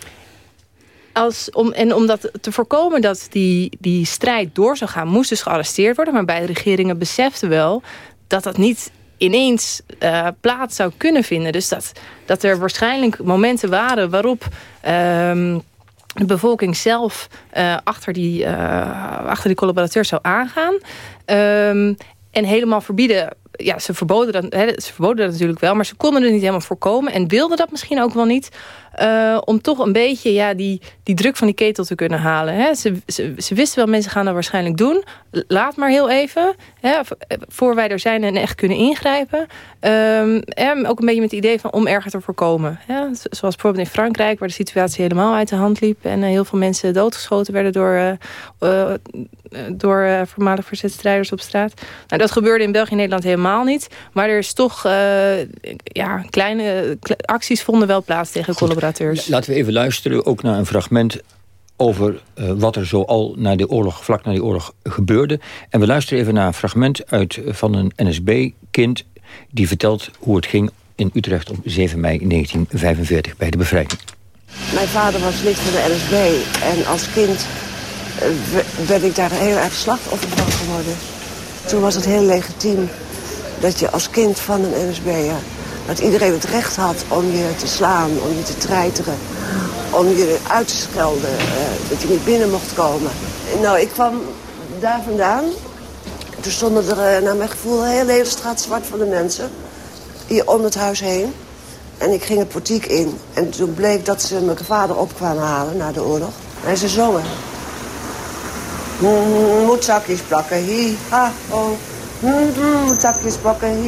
als, om, en om dat te voorkomen dat die, die strijd door zou gaan... moest dus gearresteerd worden. Maar beide regeringen beseften wel dat dat niet ineens uh, plaats zou kunnen vinden. Dus dat, dat er waarschijnlijk momenten waren waarop... Um, de bevolking zelf uh, achter, die, uh, achter die collaborateur zou aangaan. Um, en helemaal verbieden ja, ze verboden, dat, hè, ze verboden dat natuurlijk wel, maar ze konden het niet helemaal voorkomen en wilden dat misschien ook wel niet. Uh, om toch een beetje ja, die, die druk van die ketel te kunnen halen. Hè. Ze, ze, ze, wisten wel, mensen gaan dat waarschijnlijk doen. Laat maar heel even, hè, voor wij er zijn en echt kunnen ingrijpen. Um, ook een beetje met het idee van om erger te voorkomen. Hè. Zoals bijvoorbeeld in Frankrijk, waar de situatie helemaal uit de hand liep... en uh, heel veel mensen doodgeschoten werden door, uh, door voormalig verzetstrijders op straat. Nou, dat gebeurde in België en Nederland helemaal niet. Maar er is toch, ja, kleine acties vonden wel plaats tegen collaboratie. Laten we even luisteren, ook naar een fragment over uh, wat er zo al na de oorlog, vlak na die oorlog gebeurde. En we luisteren even naar een fragment uit, van een NSB-kind... die vertelt hoe het ging in Utrecht op 7 mei 1945 bij de bevrijding. Mijn vader was lid van de NSB en als kind uh, ben ik daar heel erg slachtoffer van geworden. Toen was het heel legitiem dat je als kind van een NSB'er dat iedereen het recht had om je te slaan, om je te treiteren, om je uit te schelden, uh, dat je niet binnen mocht komen. Nou, ik kwam daar vandaan. Toen stonden er, uh, naar mijn gevoel, een hele, hele straat zwart van de mensen. Hier om het huis heen. En ik ging het portiek in. En toen bleek dat ze mijn vader op kwamen halen na de oorlog. En ze zongen. Moet zakjes plakken, hi, ha, ho. Zakjes plakken.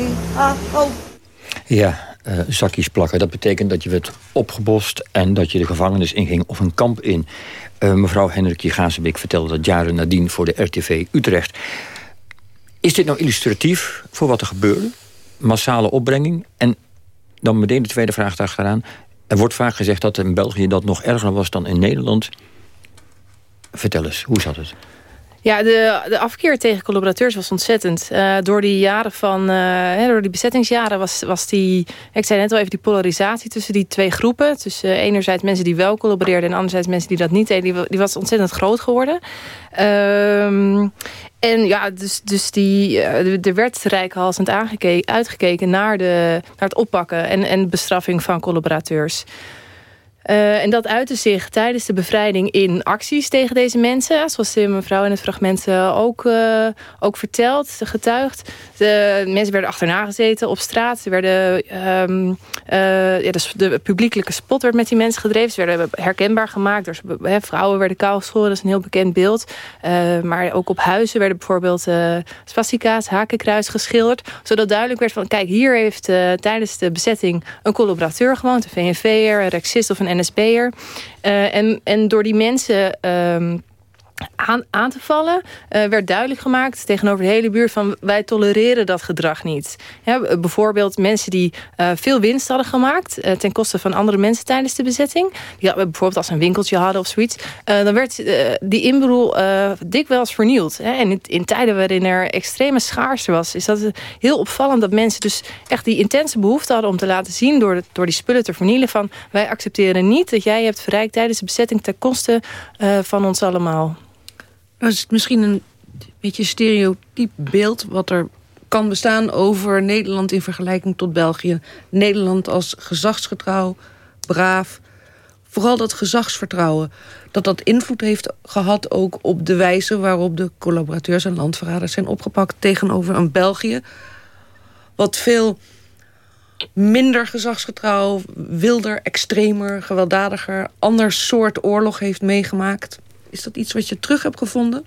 Ja, uh, zakjes plakken. Dat betekent dat je werd opgebost en dat je de gevangenis inging of een kamp in. Uh, mevrouw Henrikje Gazenbeek vertelde dat jaren nadien voor de RTV Utrecht. Is dit nou illustratief voor wat er gebeurde? Massale opbrenging? En dan meteen de tweede vraag achteraan. Er wordt vaak gezegd dat in België dat nog erger was dan in Nederland. Vertel eens, hoe zat het? Ja, de, de afkeer tegen collaborateurs was ontzettend. Uh, door die jaren van, uh, door die bezettingsjaren was, was die, ik zei net al even, die polarisatie tussen die twee groepen. Tussen uh, enerzijds mensen die wel collaboreerden en anderzijds mensen die dat niet deden. Die, was ontzettend groot geworden. Um, en ja, dus, dus die, er werd rijkhalsend uitgekeken naar, de, naar het oppakken en, en bestraffing van collaborateurs. Uh, en dat uitte zich tijdens de bevrijding in acties tegen deze mensen. Zoals de mevrouw in het fragment ook, uh, ook vertelt, getuigd. De mensen werden achterna gezeten op straat. Ze werden, uh, ja, de, de, publiekelijke spot werd met die mensen gedreven. Ze werden herkenbaar gemaakt. Dus, vrouwen werden kou geschoren, dat is een heel bekend beeld. maar ook op huizen werden bijvoorbeeld spastica's, hakenkruis geschilderd. Zodat duidelijk werd van, kijk, hier heeft tijdens de bezetting een collaborateur gewoond. Een VNV'er, een rexist of een NSB'er. Uh, en, en door die mensen... Um, aan, te vallen, uh, werd duidelijk gemaakt tegenover de hele buurt van wij tolereren dat gedrag niet. Ja, bijvoorbeeld mensen die uh, veel winst hadden gemaakt uh, ten koste van andere mensen tijdens de bezetting. Die bijvoorbeeld als ze een winkeltje hadden of zoiets. dan werd die inboedel dikwijls vernield. Hè. En in, in, tijden waarin er extreme schaarste was, is dat heel opvallend dat mensen dus echt die intense behoefte hadden om te laten zien door, door die spullen te vernielen van wij accepteren niet dat jij hebt verrijkt tijdens de bezetting ten koste van ons allemaal. Dat is misschien een beetje stereotyp beeld wat er kan bestaan over Nederland in vergelijking tot België. Nederland als gezagsgetrouw, braaf. Vooral dat gezagsvertrouwen. Dat dat invloed heeft gehad ook op de wijze waarop de collaborateurs en landverraders zijn opgepakt tegenover een België. Wat veel minder gezagsgetrouw, wilder, extremer, gewelddadiger, ander soort oorlog heeft meegemaakt. Is dat iets wat je terug hebt gevonden?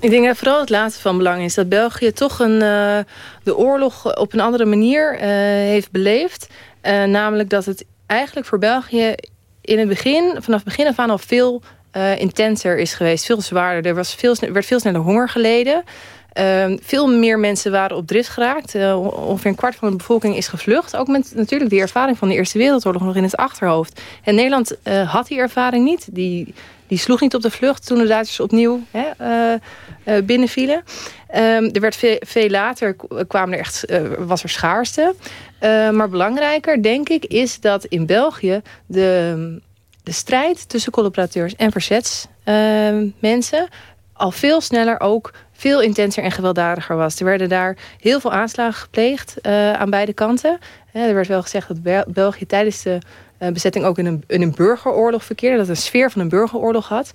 Ik denk dat vooral het laatste van belang is. Dat België toch een, uh, de oorlog op een andere manier uh, heeft beleefd. Uh, namelijk dat het eigenlijk voor België in het begin, vanaf begin af aan al veel intenser is geweest. Veel zwaarder. Er was veel, werd veel sneller honger geleden. Uh, veel meer mensen waren op drift geraakt. Uh, ongeveer een kwart van de bevolking is gevlucht. Ook met natuurlijk die ervaring van de Eerste Wereldoorlog nog in het achterhoofd. En Nederland uh, had die ervaring niet. Die, die sloeg niet op de vlucht toen de Duitsers opnieuw hè, uh, binnenvielen. Um, er werd veel, later kwamen er echt, was er schaarste. maar belangrijker, denk ik, is dat in België de, de strijd tussen collaborateurs en verzetsmensen al veel sneller ook veel intenser en gewelddadiger was. Er werden daar heel veel aanslagen gepleegd uh, aan beide kanten. Uh, er werd wel gezegd dat België tijdens de uh, bezetting ook in een, in een burgeroorlog verkeerde. Dat het een sfeer van een burgeroorlog had.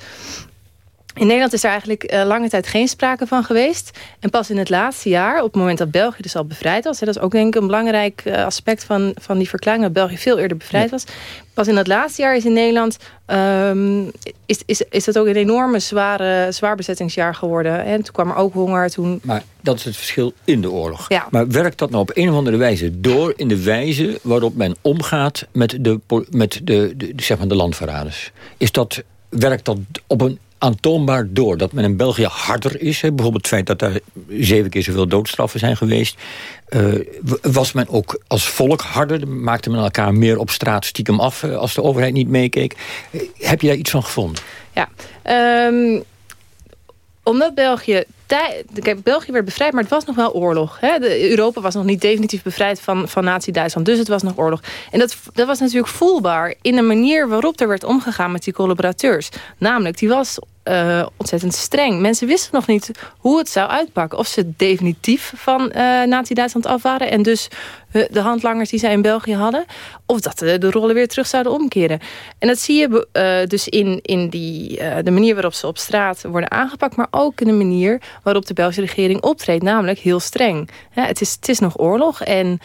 In Nederland is er eigenlijk uh, lange tijd geen sprake van geweest. En pas in het laatste jaar, op het moment dat België dus al bevrijd was... Hè, dat is ook denk ik een belangrijk uh, aspect van, van die verklaring... dat België veel eerder bevrijd was. Pas in het laatste jaar is in Nederland... Um, is, is, is dat ook een enorme zware, zwaar bezettingsjaar geworden. En toen kwam er ook honger. Toen... Maar dat is het verschil in de oorlog. Ja. Maar werkt dat nou op een of andere wijze door... in de wijze waarop men omgaat met de, met de, de, de zeg maar de landverraders? Is dat, werkt dat op een aantoonbaar door. Dat men in België harder is. Hè. Bijvoorbeeld het feit dat er zeven keer zoveel doodstraffen zijn geweest. Uh, was men ook als volk harder? Maakte men elkaar meer op straat stiekem af... Uh, als de overheid niet meekeek? Uh, heb je daar iets van gevonden? Ja, um, omdat België België werd bevrijd, maar het was nog wel oorlog. Hè? De, Europa was nog niet definitief bevrijd van, van Nazi-Duitsland. Dus het was nog oorlog. En dat, dat was natuurlijk voelbaar in de manier waarop er werd omgegaan met die collaborateurs. Namelijk, die was uh, ontzettend streng. Mensen wisten nog niet hoe het zou uitpakken. Of ze definitief van uh, Nazi-Duitsland af waren... en dus uh, de handlangers die zij in België hadden... of dat de, de rollen weer terug zouden omkeren. En dat zie je dus in, in die, de manier waarop ze op straat worden aangepakt... maar ook in de manier waarop de Belgische regering optreedt. Namelijk heel streng. Het, is, het is nog oorlog en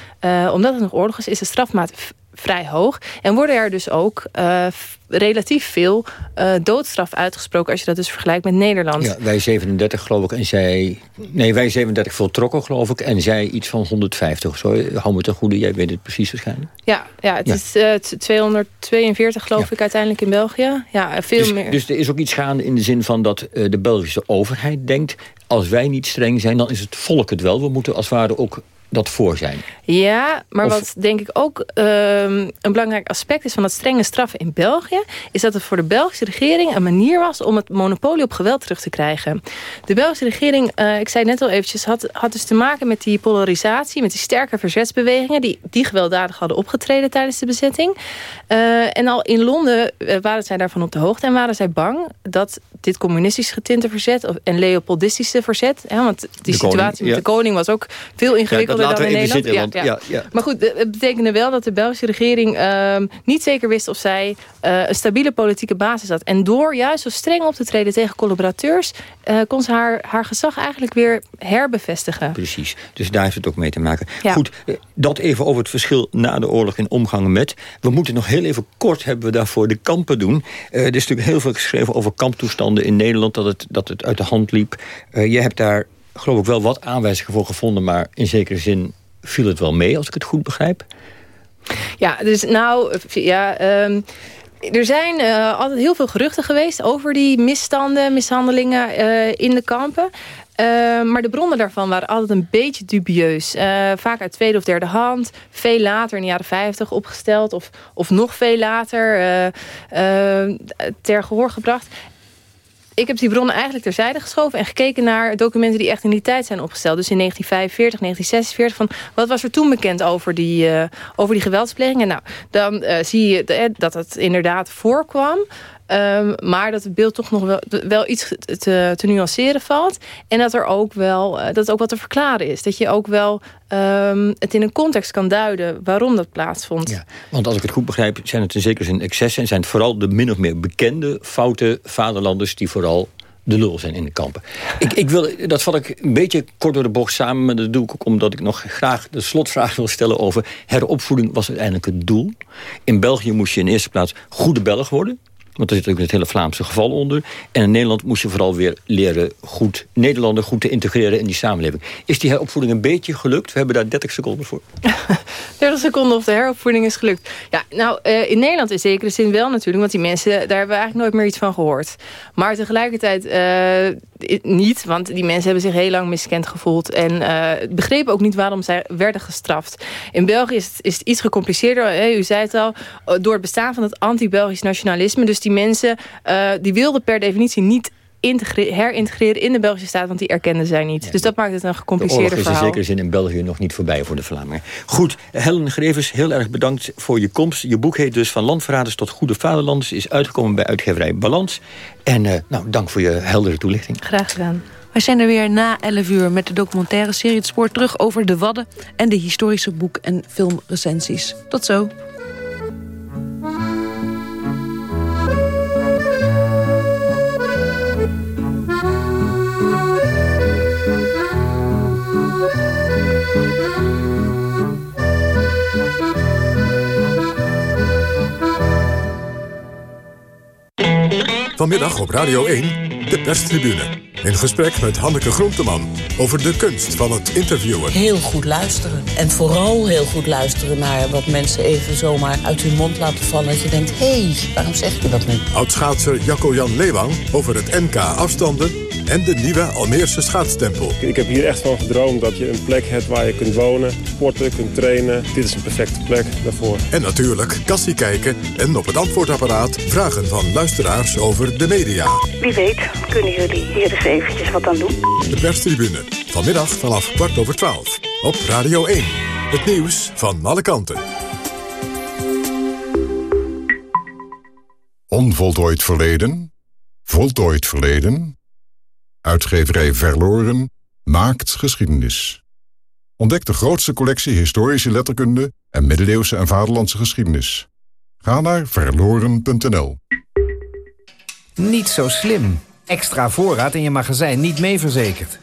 omdat het nog oorlog is... is de strafmaat vrij hoog. En worden er dus ook uh, relatief veel uh, doodstraf uitgesproken... als je dat dus vergelijkt met Nederland. Ja, wij 37 geloof ik en zij... Nee, wij 37 voltrokken geloof ik en zij iets van 150. Zo, hou me ten goede, jij weet het precies waarschijnlijk. Ja, ja het ja. is uh, 242 geloof ja. ik uiteindelijk in België. Ja, veel dus, meer. Dus er is ook iets gaande in de zin van dat de Belgische overheid denkt... als wij niet streng zijn, dan is het volk het wel. We moeten als het ware ook dat voor zijn. Ja, maar of... wat denk ik ook um, een belangrijk aspect is van dat strenge straffen in België... is dat het voor de Belgische regering een manier was om het monopolie op geweld terug te krijgen. De Belgische regering, uh, ik zei net al eventjes, had, had dus te maken met die polarisatie... met die sterke verzetsbewegingen die, die gewelddadig hadden opgetreden tijdens de bezetting. Uh, en al in Londen uh, waren zij daarvan op de hoogte en waren zij bang... dat dit communistisch getinte verzet en leopoldistische verzet... Hè, want die de situatie koning, met ja. de koning was ook veel ingewikkelder dan in even Nederland. zitten, want- ja, ja. Maar goed, het betekende wel dat de Belgische regering ehm, niet zeker wist of zij eh, een stabiele politieke basis had. En door juist zo streng op te treden tegen collaborateurs, eh, kon ze haar, haar gezag eigenlijk weer herbevestigen. Precies, dus daar heeft het ook mee te maken. Goed, eh, dat even over het verschil na de oorlog in omgang met. We moeten nog heel even kort hebben we daarvoor de kampen doen. Eh, er is natuurlijk heel veel geschreven over kamptoestanden in Nederland... dat het, dat het uit de hand liep. Eh, je hebt daar geloof ik wel wat aanwijzingen voor gevonden... maar in zekere zin viel het wel mee, als ik het goed begrijp. Ja, dus nou, ja, ehm, er zijn eh, altijd heel veel geruchten geweest over die misstanden, mishandelingen eh, in de kampen. Eh, maar de bronnen daarvan waren altijd een beetje dubieus. Eh, vaak uit tweede of derde hand. Veel later, in de jaren 50 opgesteld. Of, of nog veel later ter gehoor gebracht. Ik heb die bronnen eigenlijk terzijde geschoven... en gekeken naar documenten die echt in die tijd zijn opgesteld. Dus in 1945, 1946. Van wat was er toen bekend over die, eh, over die geweldsplegingen? Nou, dan eh, zie je eh, dat het inderdaad voorkwam... Ehm, maar dat het beeld toch nog wel, wel iets te, te nuanceren valt. En dat er ook wel eh, dat ook wat te verklaren is. Dat je ook wel ehm, het in een context kan duiden waarom dat plaatsvond. Want als ik het goed begrijp, zijn het in zekere zin excessen... en zijn het vooral de min of meer bekende foute vaderlanders... die vooral de lul zijn in de kampen. Ik, ik wil, dat vat ik een beetje kort door de bocht samen... maar dat doe ik ook omdat ik nog graag de slotvraag wil stellen... over heropvoeding was uiteindelijk het doel. In België moest je in eerste plaats goede Belg worden... Want er zit ook het hele Vlaamse geval onder. En in Nederland moest je vooral weer leren goed Nederlander goed te integreren in die samenleving. Is die heropvoeding een beetje gelukt? We hebben daar 30 seconden voor. 30 seconden of de heropvoeding is gelukt. Ja, nou, eh, in Nederland in zekere zin wel natuurlijk. Want die mensen, daar hebben we eigenlijk nooit meer iets van gehoord. Maar tegelijkertijd eh, niet. Want die mensen hebben zich heel lang miskend gevoeld. En eh, begrepen ook niet waarom zij werden gestraft. In België is het, is het iets gecompliceerder. U zei het al. Door het bestaan van het anti-Belgisch nationalisme. Dus die mensen, eh, die wilden per definitie niet integre- herintegreren in de Belgische staat. Want die erkenden zij niet. Dus dat maakt het een De gecompliceerder oorlog is in verhaal. zekere zin in België nog niet voorbij voor de Vlamingen. Goed, Helen Grevers, heel erg bedankt voor je komst. Je boek heet dus Van Landverraders tot Goede Vaderlanders. Is uitgekomen bij uitgeverij Balans. En eh, nou, dank voor je heldere toelichting. Graag gedaan. Wij zijn er weer na 11 uur met de documentaire serie Het Spoor terug over de Wadden... en de historische boek- en filmrecensies. Tot zo. Vanmiddag op Radio 1, de perstribune. In gesprek met Hanneke Groenteman over de kunst van het interviewen. Heel goed luisteren. En vooral heel goed luisteren naar wat mensen even zomaar uit hun mond laten vallen. Dat je denkt, hé, hey, waarom zeg je dat nu? Oud-schaatser Jacco-Jan Leeuwang over het NK afstanden... en de nieuwe Almeerse schaatstempel. Ik heb hier echt van gedroomd dat je een plek hebt waar je kunt wonen, sporten, kunt trainen. Dit is een perfecte plek daarvoor. En natuurlijk kassie kijken en op het antwoordapparaat... vragen van luisteraars over de media. Wie weet kunnen jullie hier eens eventjes wat aan doen. De perstribune, vanmiddag vanaf kwart over twaalf. Op Radio 1, het nieuws van alle kanten. Onvoltooid verleden, voltooid verleden. Uitgeverij Verloren maakt geschiedenis. Ontdek de grootste collectie historische letterkunde en middeleeuwse en vaderlandse geschiedenis. Ga naar verloren.nl. Niet zo slim. Extra voorraad in je magazijn niet mee verzekerd.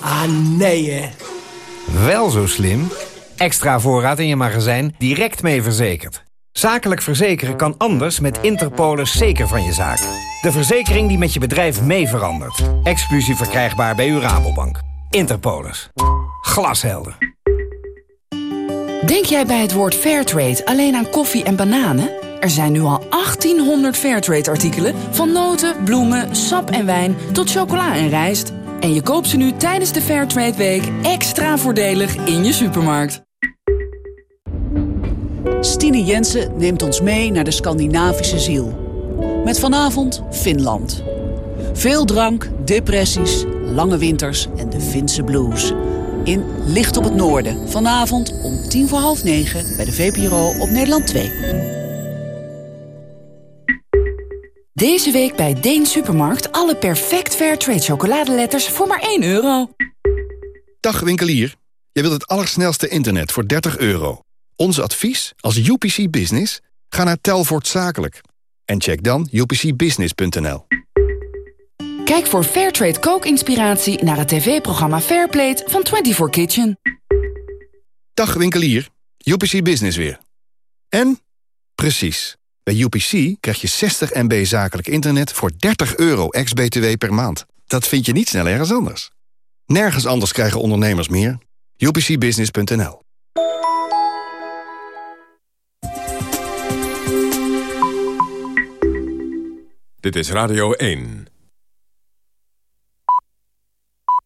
Ah, nee hè. Wel zo slim. Extra voorraad in je magazijn direct mee verzekerd. Zakelijk verzekeren kan anders met Interpolis zeker van je zaak. De verzekering die met je bedrijf mee verandert. Exclusief verkrijgbaar bij uw Rabobank. Interpolis. Glashelder. Denk jij bij het woord Fairtrade alleen aan koffie en bananen? Er zijn nu al 1800 Fairtrade-artikelen... van noten, bloemen, sap en wijn tot chocola en rijst. En je koopt ze nu tijdens de Fairtrade Week extra voordelig in je supermarkt. Stine Jensen neemt ons mee naar de Scandinavische ziel. Met vanavond Finland. Veel drank, depressies, lange winters en de Finse blues. In Licht op het Noorden. Vanavond om tien voor half negen bij de VPRO op Nederland 2. Deze week bij Deen Supermarkt alle perfect Fairtrade chocoladeletters voor maar 1 euro. Dag winkelier, je wilt het allersnelste internet voor 30 euro. Onze advies als UPC Business? Ga naar Telvoort Zakelijk. En check dan upcbusiness.nl. Kijk voor Fairtrade kookinspiratie naar het tv-programma Fairplate van 24 Kitchen. Dag winkelier, UPC Business weer. En? Precies. Bij UPC krijg je 60 MB zakelijk internet voor 30 euro ex-BTW per maand. Dat vind je niet snel ergens anders. Nergens anders krijgen ondernemers meer. UPCbusiness.nl Dit is Radio 1.